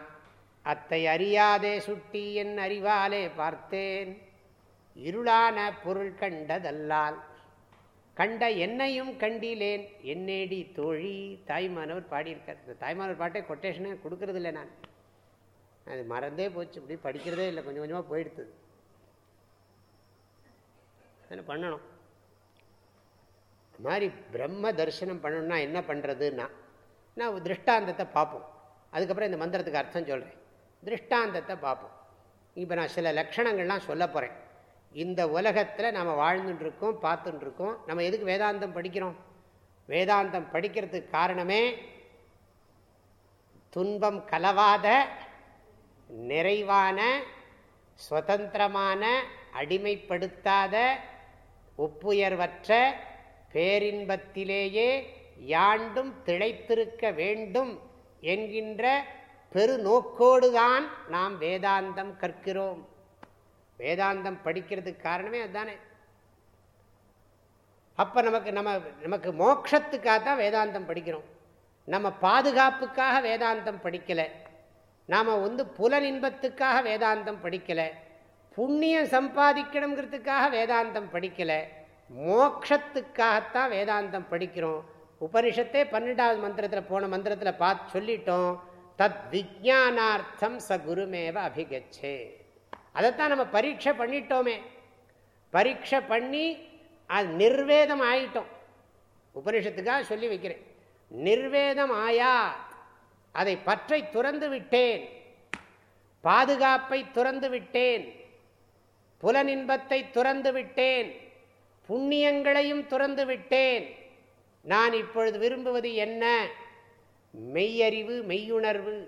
அத்தை அறியாதே சுட்டி என் அறிவாலே பார்த்தேன். இருளான பொருள் கண்டதல்லால். கண்ட என்னையும் கண்டிலேன். என்னேடி தோழி? தாய்மானவர் பாடியிருக்கார். இந்த தாய்மானவர் பாட்டே கொட்டேஷனே கொடுக்கறது இல்லை நான். அது மறந்தே போச்சு. இப்படி படிக்கிறதே இல்லை. கொஞ்சம் கொஞ்சமாக போயிடுது என்ன பண்ணணும்? மாதிரி பிரம்ம தரிசனம் பண்ணணும்னா என்ன பண்ணுறதுன்னா நான் திருஷ்டாந்தத்தை பார்ப்போம். அதுக்கப்புறம் இந்த மந்திரத்துக்கு அர்த்தம் சொல்கிறேன் திருஷ்டாந்தத்தை பார்ப்போம். இப்போ நான் சில லட்சணங்கள்லாம் சொல்ல போகிறேன் இந்த உலகத்தில் நாம் வாழ்ந்துட்டுருக்கோம் பார்த்துட்டுருக்கோம். நம்ம எதுக்கு வேதாந்தம் படிக்கிறோம்? வேதாந்தம் படிக்கிறதுக்கு காரணமே துன்பம் கலவாத நிறைவான சுதந்திரமான அடிமைப்படுத்தாத ஒப்புயர்வற்ற பேரின்பத்திலேயே யாண்டும் திளைத்திருக்க வேண்டும் என்கின்ற பெருநோக்கோடுதான் நாம் வேதாந்தம் கற்கிறோம். வேதாந்தம் படிக்கிறதுக்கு காரணமே அதுதானே. அப்போ நமக்கு நம்ம நமக்கு மோட்சத்துக்காக தான் வேதாந்தம் படிக்கிறோம். நம்ம பாதுகாப்புக்காக வேதாந்தம் படிக்கலை. நாம் வந்து புலனின்பத்துக்காக வேதாந்தம் படிக்கலை. புண்ணியம் சம்பாதிக்கணுங்கிறதுக்காக வேதாந்தம் படிக்கலை. மோக்ஷத்துக்காகத்தான் வேதாந்தம் படிக்கிறோம். உபனிஷத்தே பன்னெண்டாவது மந்திரத்தில் போன மந்திரத்தில் பார்த்து சொல்லிட்டோம். தத் விஜானார்த்தம் ச குருமேவ அபிகச்சே. அதைத்தான் நம்ம பரீட்சை பண்ணிட்டோமே. பரீட்சை பண்ணி அது நிர்வேதம் ஆயிட்டோம். உபனிஷத்துக்காக சொல்லி வைக்கிறேன். நிர்வேதம் ஆயா. அதை பற்றை துறந்து விட்டேன். பாதுகாப்பை துறந்து விட்டேன். புலனின்பத்தை துறந்து விட்டேன். புண்ணியங்களையும் துறந்து விட்டேன். நான் இப்பொழுது விரும்புவது என்ன? மெய்யறிவு மெய்யுணர்வு.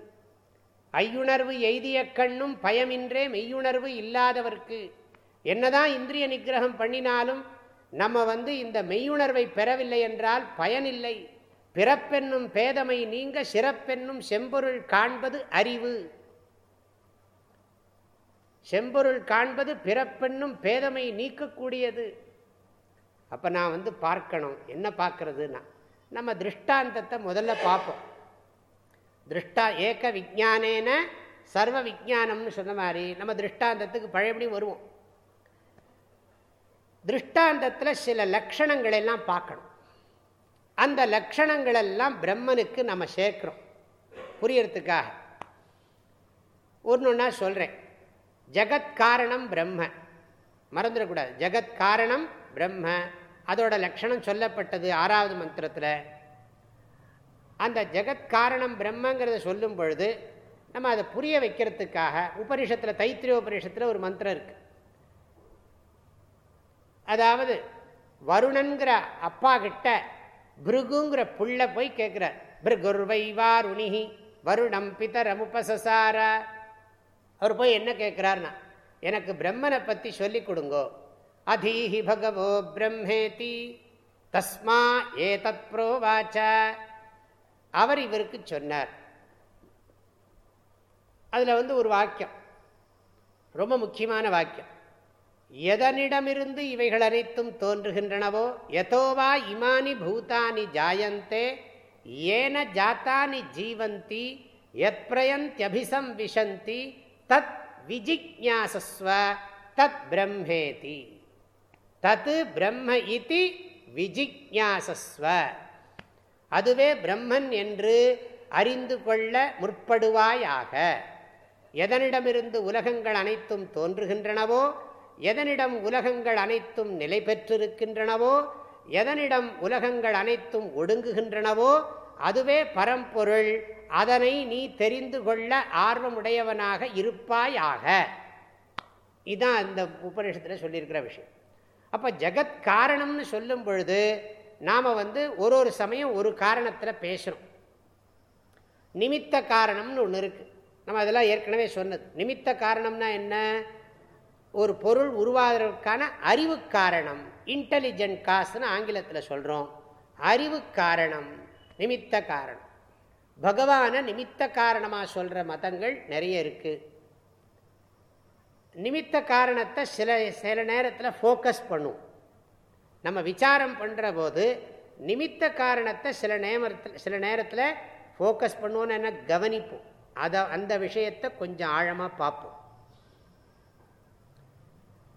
ஐயுணர்வு எய்திய கண்ணும் பயமின்றே மெய்யுணர்வு இல்லாதவர்க்கு என்னதான் இந்திரிய நிகிரகம் பண்ணினாலும் நம்ம வந்து இந்த மெய்யுணர்வை பெறவில்லை என்றால் பயனில்லை. பிறப்பென்னும் பேதமை நீங்க சிறப்பென்னும் செம்பொருள் காண்பது அறிவு. செம்பொருள் காண்பது பிறப்பென்னும் பேதமை நீக்கக்கூடியது. அப்போ நான் வந்து பார்க்கணும் என்ன பார்க்கறதுன்னா நம்ம திருஷ்டாந்தத்தை முதல்ல பார்ப்போம். திருஷ்டா ஏக விஜானேன சர்வ விஜானம்னு சொன்ன மாதிரி நம்ம திருஷ்டாந்தத்துக்கு பழையபடி வருவோம். திருஷ்டாந்தத்தில் சில லட்சணங்கள் எல்லாம் பார்க்கணும். அந்த லட்சணங்கள் எல்லாம் பிரம்மனுக்கு நம்ம சேர்க்கிறோம். புரியறதுக்காக. ஒன்று ஒன்றா சொல்கிறேன் ஜகத் காரணம் பிரம்ம. மறந்துடக்கூடாது. ஜகத் காரணம் பிரம்ம. அதோட லக்ஷணம் சொல்லப்பட்டது ஆறாவது மந்திரத்தில். அந்த ஜெகத் காரணம் பிரம்மங்கிறத சொல்லும் பொழுது நம்ம அதை புரிய வைக்கிறதுக்காக உபனிஷத்தில் தைத்திரிய உபனிஷத்தில் ஒரு மந்திரம் இருக்குது அதாவது வருணன்கிற அப்பா கிட்ட பிருகுங்கிற புள்ள போய் கேட்குறார் பிருகுர்வைவார் உணிஹி வருணம் பிதரமுபசசார அவர் போய் என்ன கேட்கிறார்னா எனக்கு பிரம்மனை பற்றி சொல்லி கொடுங்கோ. அதீஹி பகவோ பிரம்மேதி தஸ்மா ஏ தத் புரோவாச்ச அவர் இவருக்கு சொன்னார். அதில் வந்து ஒரு வாக்கியம். ரொம்ப முக்கியமான வாக்கியம். எதனிடமிருந்து இவைகள் அனைத்தும் தோன்றுகின்றனவோ எதோவா இமானி பூதானி ஜாயந்தே ஏன ஜாத்தானி ஜீவந்தி எத் பிரயந்தியபிசம் விஷந்தி தத் விஜிஜாசஸ்வ தத் பிரம்மேதி. தத் பிரம்ம இது விஜிஜாசஸ்வ அதுவே பிரம்மன் என்று அறிந்து கொள்ள முற்படுவாயாக. எதனிடமிருந்து உலகங்கள் அனைத்தும் தோன்றுகின்றனவோ எதனிடம் உலகங்கள் அனைத்தும் நிலை பெற்றிருக்கின்றனவோ எதனிடம் உலகங்கள் அனைத்தும் ஒடுங்குகின்றனவோ அதுவே பரம்பொருள். அதனை நீ தெரிந்து கொள்ள ஆர்வமுடையவனாக இருப்பாயாக. இதுதான் அந்த உபநிஷத்தில் சொல்லியிருக்கிற விஷயம். அப்போ ஜெகத் காரணம்னு சொல்லும் பொழுது நாம் வந்து ஒரு ஒரு சமயம் ஒரு காரணத்தில் பேசுகிறோம் நிமித்த காரணம்னு ஒன்று இருக்குது நம்ம அதெல்லாம் ஏற்கனவே சொன்னது. நிமித்த காரணம்னா என்ன? ஒரு பொருள் உருவாகிறதுக்கான அறிவு காரணம். இன்டெலிஜென்ட் காசுன்னு ஆங்கிலத்தில் சொல்கிறோம் அறிவு காரணம் நிமித்த காரணம். பகவானை நிமித்த காரணமாக சொல்கிற மதங்கள் நிறைய இருக்குது நிமித்த காரணத்தை சில சில நேரத்தில் ஃபோக்கஸ் பண்ணும். நம்ம விசாரம் பண்ணுற போது நிமித்த காரணத்தை சில நேரத்தில் சில நேரத்தில் ஃபோக்கஸ் பண்ணுவோன்னு என்ன? கவனிப்போம். அதை அந்த விஷயத்தை கொஞ்சம் ஆழமாக பார்ப்போம்.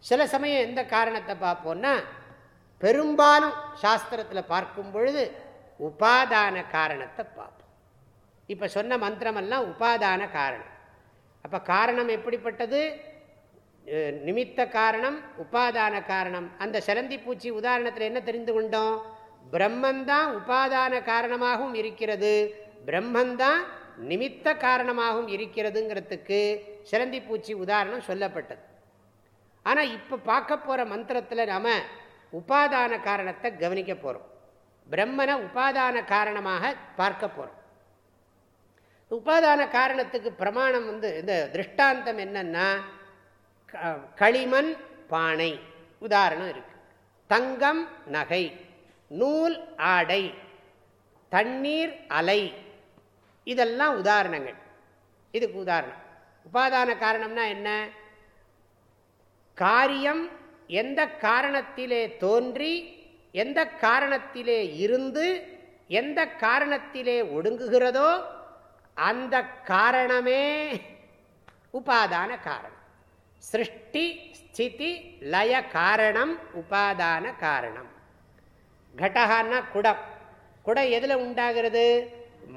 சில சமயம் எந்த காரணத்தை பார்ப்போம்னா பெரும்பாலும் சாஸ்திரத்தில் பார்க்கும் பொழுது உபாதான காரணத்தை பார்ப்போம். இப்போ சொன்ன மந்திரமெல்லாம் உபாதான காரணம். அப்போ காரணம் எப்படிப்பட்டது? நிமித்த காரணம் உபாதான காரணம். அந்த சிலந்தி பூச்சி உதாரணத்தில் என்ன தெரிந்து கொண்டோம்? பிரம்மந்தான் உபாதான காரணமாகவும் இருக்கிறது. பிரம்மந்தான் நிமித்த காரணமாகவும் இருக்கிறதுங்கிறதுக்கு சிலந்தி பூச்சி உதாரணம் சொல்லப்பட்டது. ஆனால் இப்போ பார்க்க போகிற மந்திரத்தில் நாம் உபாதான காரணத்தை கவனிக்க போகிறோம் பிரம்மனை உபாதான காரணமாக பார்க்க போகிறோம் உபாதான காரணத்துக்கு பிரமாணம் வந்து இந்த திருஷ்டாந்தம் என்னன்னா களிமண் பானை. உதாரணம் இருக்கு. தங்கம் நகை. நூல் ஆடை. தண்ணீர் அலை. இதெல்லாம் உதாரணங்கள். இதுக்கு உதாரணம். உபாதான காரணம்னா என்ன? காரியம் எந்த காரணத்திலே தோன்றி எந்த காரணத்திலே இருந்து எந்த காரணத்திலே ஒடுங்குகிறதோ அந்த காரணமே உபாதான காரணம். சிருஷ்டி ஸ்திதி லய காரணம் உபாதான காரணம் கடகான்னா குடம் குடம் எதில் உண்டாகிறது?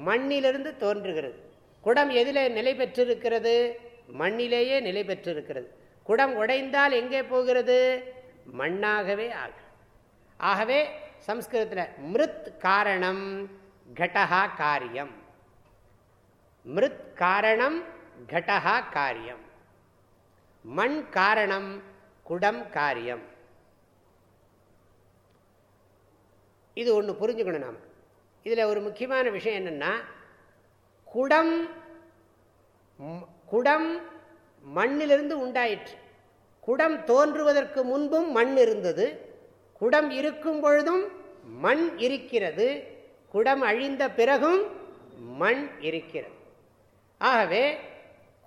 மண்ணிலிருந்து தோன்றுகிறது. குடம் எதில் நிலை பெற்றிருக்கிறது? மண்ணிலேயே நிலை பெற்றிருக்கிறது. குடம் உடைந்தால் எங்கே போகிறது? மண்ணாகவே ஆகும் ஆகவே சம்ஸ்கிருதத்தில் மிருத் காரணம் கடகா காரியம். மிருத் காரணம் கடகா காரியம். மண் காரணம் குடம் காரியம். இது ஒன்று புரிஞ்சுக்கணும் நாம். இதில் ஒரு முக்கியமான விஷயம் என்னென்னா குடம் குடம் மண்ணிலிருந்து உண்டாயிற்று. குடம் தோன்றுவதற்கு முன்பும் மண் இருந்தது. குடம் இருக்கும் பொழுதும் மண் இருக்கிறது. குடம் அழிந்த பிறகும் மண் இருக்கிறது. ஆகவே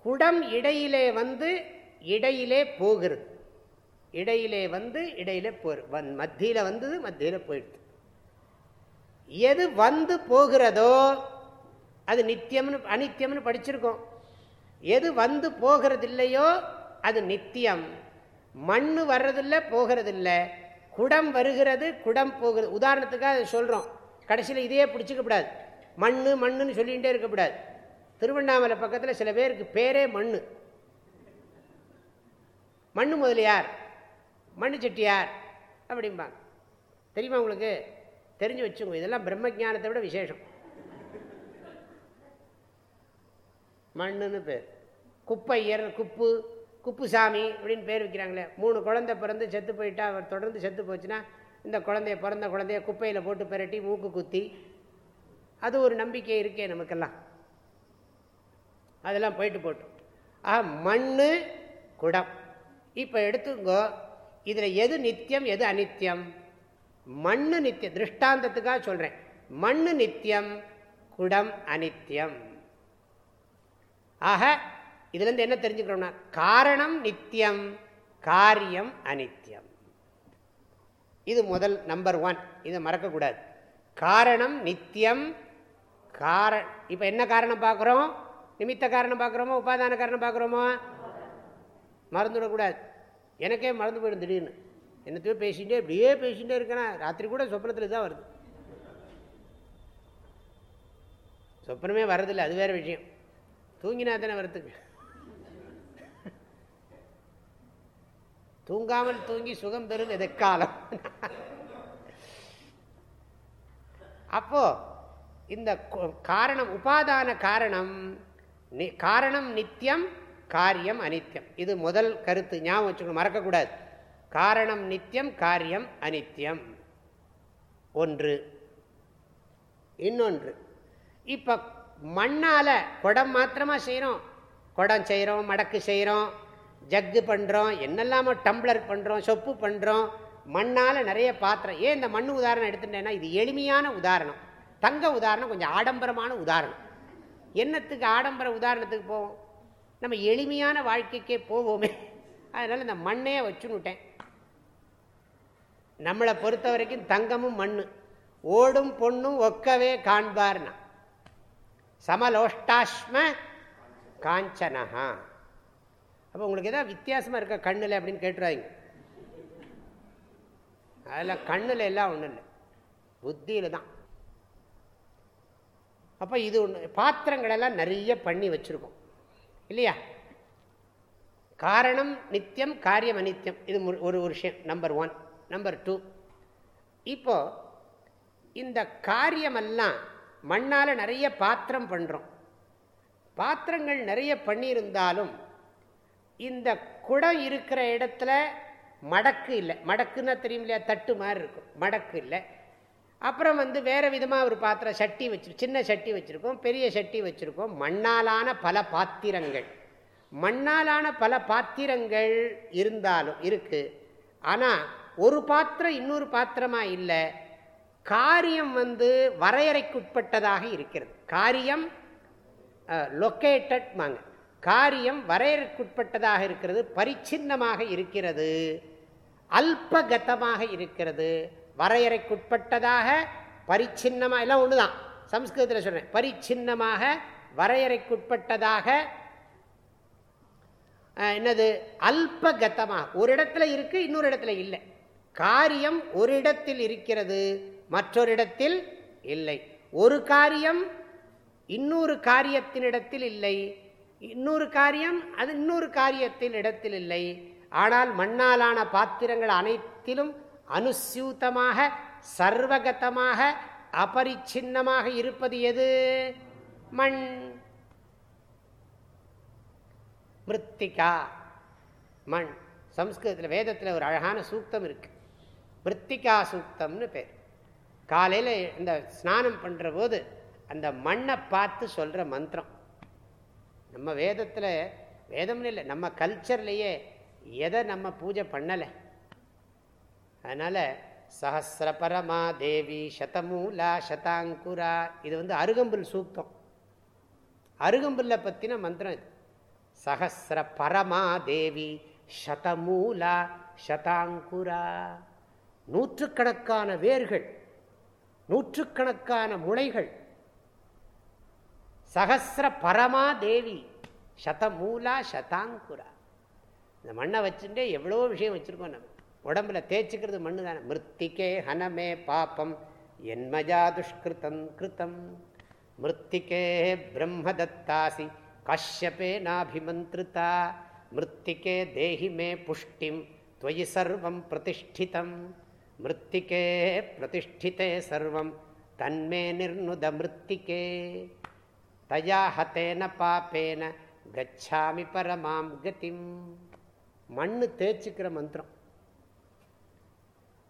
குடம் இடையிலே வந்து இடையிலே போகிறது. இடையிலே வந்து இடையிலே போ மத்தியில் வந்தது மத்தியில் போயிடுது. எது வந்து போகிறதோ அது நித்தியம்னு அனித்தியம்னு படிச்சிருக்கோம். எது வந்து போகிறது இல்லையோ அது நித்தியம். மண் வர்றதில்லை போகிறதில்லை. குடம் வருகிறது குடம் போகிறது. உதாரணத்துக்காக அதை சொல்கிறோம் கடைசியில் இதையே பிடிச்சிக்கப்படாது மண் மண்ணுன்னு சொல்லிகிட்டே இருக்கக்கூடாது திருவண்ணாமலை பக்கத்தில் சில பேருக்கு பேரே மண் மண் முதலியார் மண்ணு செட்டியார் அப்படிம்பாங்க. தெரியுமா உங்களுக்கு? தெரிஞ்சு வச்சுங்க இதெல்லாம் பிரம்ம ஜானத்தை விட விசேஷம். மண்ணுன்னு பேர். குப்பையர் குப்பு குப்புசாமி அப்படின்னு பேர் வைக்கிறாங்களே. மூணு குழந்தை பிறந்து செத்து போயிட்டா அவர் தொடர்ந்து செத்து போச்சுன்னா இந்த குழந்தைய பிறந்த குழந்தைய குப்பையில் போட்டு பெரட்டி மூக்கு குத்தி. அது ஒரு நம்பிக்கை இருக்கே நமக்கெல்லாம். அதெல்லாம் போயிட்டு போட்டோம். ஆ மண் குடம். இப்போ எடுத்துங்கோ இதில் எது நித்தியம் எது அனித்தியம் மண்ணு நித்தியம். திருஷ்டாந்தத்துக்காக சொல்கிறேன் மண்ணு நித்தியம் குடம் அனித்தியம் ஆக இதுலேருந்து என்ன தெரிஞ்சுக்கிறோம்னா காரணம் நித்தியம் காரியம் அனித்தியம் இது முதல் நம்பர் ஒன் இதை மறக்கக்கூடாது காரணம் நித்தியம் கார இப்போ என்ன காரணம் பார்க்குறோம்? நிமித்த காரணம் பார்க்குறோமோ? உபாதான காரணம் பார்க்குறோமோ? மறந்துவிடக்கூடாது எனக்கே மறந்து போயிடும் திடீர்னு. என்னத்தையோ பேசிகிட்டே இப்படியே பேசிகிட்டே இருக்கேன்னா ராத்திரி கூட சொப்னத்தில் தான் வருது. சொப்பனமே வர்றதில்லை அது வேறு விஷயம். தூங்கினா தானே வரத்துக்கு தூங்காமல் தூங்கி சுகம் பெறும் எதற்காலம்? அப்போ இந்த காரணம் உபாதான காரணம் காரணம் நித்தியம் காரியம் அனித்யம். இது முதல் கருத்து. ஞாபகம் வச்சுக்கணும். மறக்கக்கூடாது. காரணம் நித்தியம் காரியம் அனித்யம். ஒன்று. இன்னொன்று. இப்போ மண்ணால் குடம் மாத்திரமாக செய்கிறோம் குடம் செய்கிறோம் மடக்கு செய்கிறோம் ஜக்கு பண்ணுறோம் என்னெல்லாமோ டம்ளர் பண்ணுறோம் சொப்பு பண்ணுறோம் மண்ணால் நிறைய பாத்திரம். ஏன் இந்த மண் உதாரணம் எடுத்துட்டேன்னா இது எளிமையான உதாரணம். தங்க உதாரணம் கொஞ்சம் ஆடம்பரமான உதாரணம். என்னத்துக்கு ஆடம்பர உதாரணத்துக்கு போவோம்? நம்ம எளிமையான வாழ்க்கைக்கே போவோமே. அதனால் இந்த மண்ணே வச்சுன்னுட்டேன். நம்மளை பொறுத்த வரைக்கும் தங்கமும் மண் ஓடும் பொண்ணும் ஒக்கவே காண்பார்னா. சமலோஷ்டாஷ்ம காஞ்சனஹா. அப்போ உங்களுக்கு எதாவது வித்தியாசமாக இருக்க கண்ணில் அப்படின்னு கேட்டுறாங்க அதில் கண்ணில் எல்லாம் ஒன்றும் இல்லை. புத்தியில் தான். அப்போ இது ஒன்று பாத்திரங்களெல்லாம் நிறைய பண்ணி வச்சுருக்கோம். இல்லையா? காரணம் நித்தியம் காரியம் அனித்தியம் இது ஒரு விஷயம். நம்பர் ஒன் நம்பர் டூ இப்போ இந்த காரியமெல்லாம் மண்ணால் நிறைய பாத்திரம் பண்ணுறோம் பாத்திரங்கள் நிறைய பண்ணியிருந்தாலும் இந்த குடம் இருக்கிற இடத்துல மடக்கு இல்லை. மடக்குன்னா தெரியும் இல்லையா தட்டு மாதிரி இருக்கும். மடக்கு இல்லை. அப்புறம் வந்து வேறு விதமாக ஒரு பாத்திரம் சட்டி வச்சு சின்ன சட்டி வச்சுருக்கோம் பெரிய சட்டி வச்சுருக்கோம். மண்ணாலான பல பாத்திரங்கள். மண்ணாலான பல பாத்திரங்கள் இருந்தாலும் இருக்குது ஆனால் ஒரு பாத்திரம் இன்னொரு பாத்திரமாக இல்லை. காரியம் வந்து வரையறைக்குட்பட்டதாக இருக்கிறது. காரியம் லொக்கேட்டட் மாங்க காரியம் வரையறைக்குட்பட்டதாக இருக்கிறது பரிச்சின்னமாக இருக்கிறது அல்பகதமாக இருக்கிறது வரையறைக்குட்பட்டதாக பரிச்சின்னமாக எல்லாம் ஒன்று தான் சம்ஸ்கிருதத்தில் சொல்கிறேன் பரிச்சின்னமாக வரையறைக்குட்பட்டதாக என்னது? அல்பகத்தமாக ஒரு இடத்துல இருக்குது இன்னொரு இடத்துல இல்லை. காரியம் ஒரு இடத்தில் இருக்கிறது மற்றொரு இடத்தில் இல்லை. ஒரு காரியம் இன்னொரு காரியத்தினிடத்தில் இல்லை. இன்னொரு காரியம் அது இன்னொரு காரியத்தின் இடத்தில் இல்லை. ஆனால் மண்ணாலான பாத்திரங்கள் அனைத்திலும் அனுசியூத்தமாக சர்வகதமாக அபரிச்சின்னமாக இருப்பது எது? மண். மிருத்திகா. மண். சம்ஸ்கிருதத்தில் வேதத்தில் ஒரு அழகான சூக்தம் இருக்குது மிருத்திகா சூக்தம்னு பேர். காலையில் இந்த ஸ்நானம் பண்ணுற போது அந்த மண்ணை பார்த்து சொல்கிற மந்திரம். நம்ம வேதத்தில் வேதம்னு இல்லை நம்ம கல்ச்சர்லேயே எதை நம்ம பூஜை பண்ணலை? அதனால் சஹசிர பரமா தேவி சதமூலா சதாங்குரா இது வந்து அருகம்புல் சூக்தம். அருகம்புல்லை பற்றின மந்திரம் இது. சஹசிர பரமா தேவி சதமூலா சதாங்குரா. நூற்றுக்கணக்கான வேர்கள் நூற்றுக்கணக்கான முளைகள். சகசிர பரமா தேவி சதமூலா சதாங்குரா. இந்த மண்ணை வச்சுட்டே எவ்வளோ விஷயம் வச்சுருக்கோம் நம்ம. உடம்புல தேய்ச்சிக்கிறது மண்ணு தானே. மிருத்திகே ஹனமே பாப்பம். என்மஜா துஷ்கிருத்தம் கிருத்தம். மிருத்திகே பிரம்மதத்தாசி. கஷ்யபே நாபிமந்திருத்தா. மிருத்திகே தேஹி மே புஷ்டிம். துவயி சர்வம் பிரதிஷ்டிதம். மிருத்திகே பிரதிஷ்டிதே சர்வம். தன்மே நிர்ணுத மிருத்திகே. தயா ஹத்தேன பாப்பேன. கச்சாமி பரமாம் கதிம். மண்ணு தேய்ச்சிக்கிற மந்திரம்.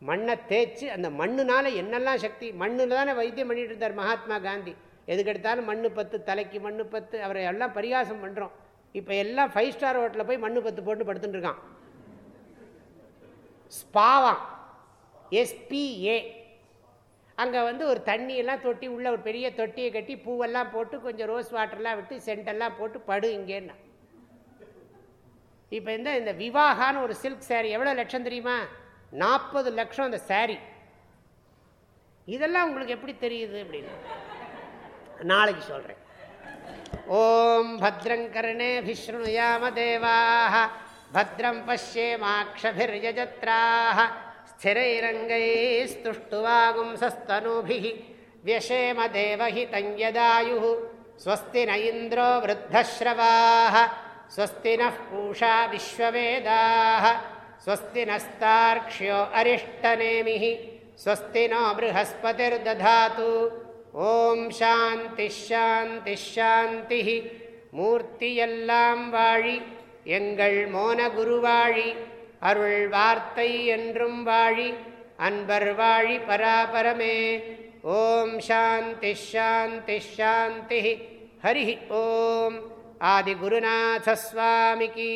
மண்ணை தேய்ச்சி அந்த மண்ணுனால என்னெல்லாம் சக்தி? மண்ணில் தானே வைத்தியம் பண்ணிட்டு இருந்தார் மகாத்மா காந்தி. எதுக்கெடுத்தாலும் மண்ணு பத்து தலைக்கு மண்ணு பத்து அவரை எல்லாம் பரிகாசம் பண்ணுறோம் இப்போ எல்லாம் ஃபைவ் ஸ்டார் ஹோட்டலில் போய் மண்ணு பத்து போட்டு படுத்துட்டு இருக்கான். ஸ்பாவாம் எஸ்பிஏ அங்கே வந்து ஒரு தண்ணியெல்லாம் தொட்டி உள்ள ஒரு பெரிய தொட்டியை கட்டி பூவெல்லாம் போட்டு கொஞ்சம் ரோஸ் வாட்டர்லாம் விட்டு சென்டெல்லாம் போட்டு படு இங்கேன்னா. இப்போ இந்த இந்த விவாகான்னு ஒரு சில்க் சாரி எவ்வளோ லட்சம் தெரியுமா? நாற்பது லட்சம் அந்த சாரி இதெல்லாம் உங்களுக்கு எப்படி தெரியுது அப்படின்னு நாளைக்கு சொல்கிறேன் ஓம் பத்ரங்கர்ணே விஷ்ணுயாம தேவாக भद्रं पश्येमाक्षभिर्यजत्राः स्थिरैरङ्गैस्तुष्टुवागुंसस्तनूभिः व्यशेम देवहितं यदायुः स्वस्ति न इन्द्रो वृद्धश्रवाः स्वस्ति नः पूषा विश्ववेदाः स्वस्ति नस्तार्क्ष्यो अरिष्टनेमिः स्वस्ति नो बृहस्पतिर्दधातु ॐ शान्तिश्शान्तिश्शान्तिः மூர்த்தியெல்லாம் வாழி எங்கள் மோன குருவாழி அருள் வார்த்தை என்றும் வாழி அன்பர் வாழி பராபரமே ஓம் சாந்தி ஷாந்தி ஷாந்தி ஹரி ஓம் ஆதிகுருநாதஸ்வாமிக்கு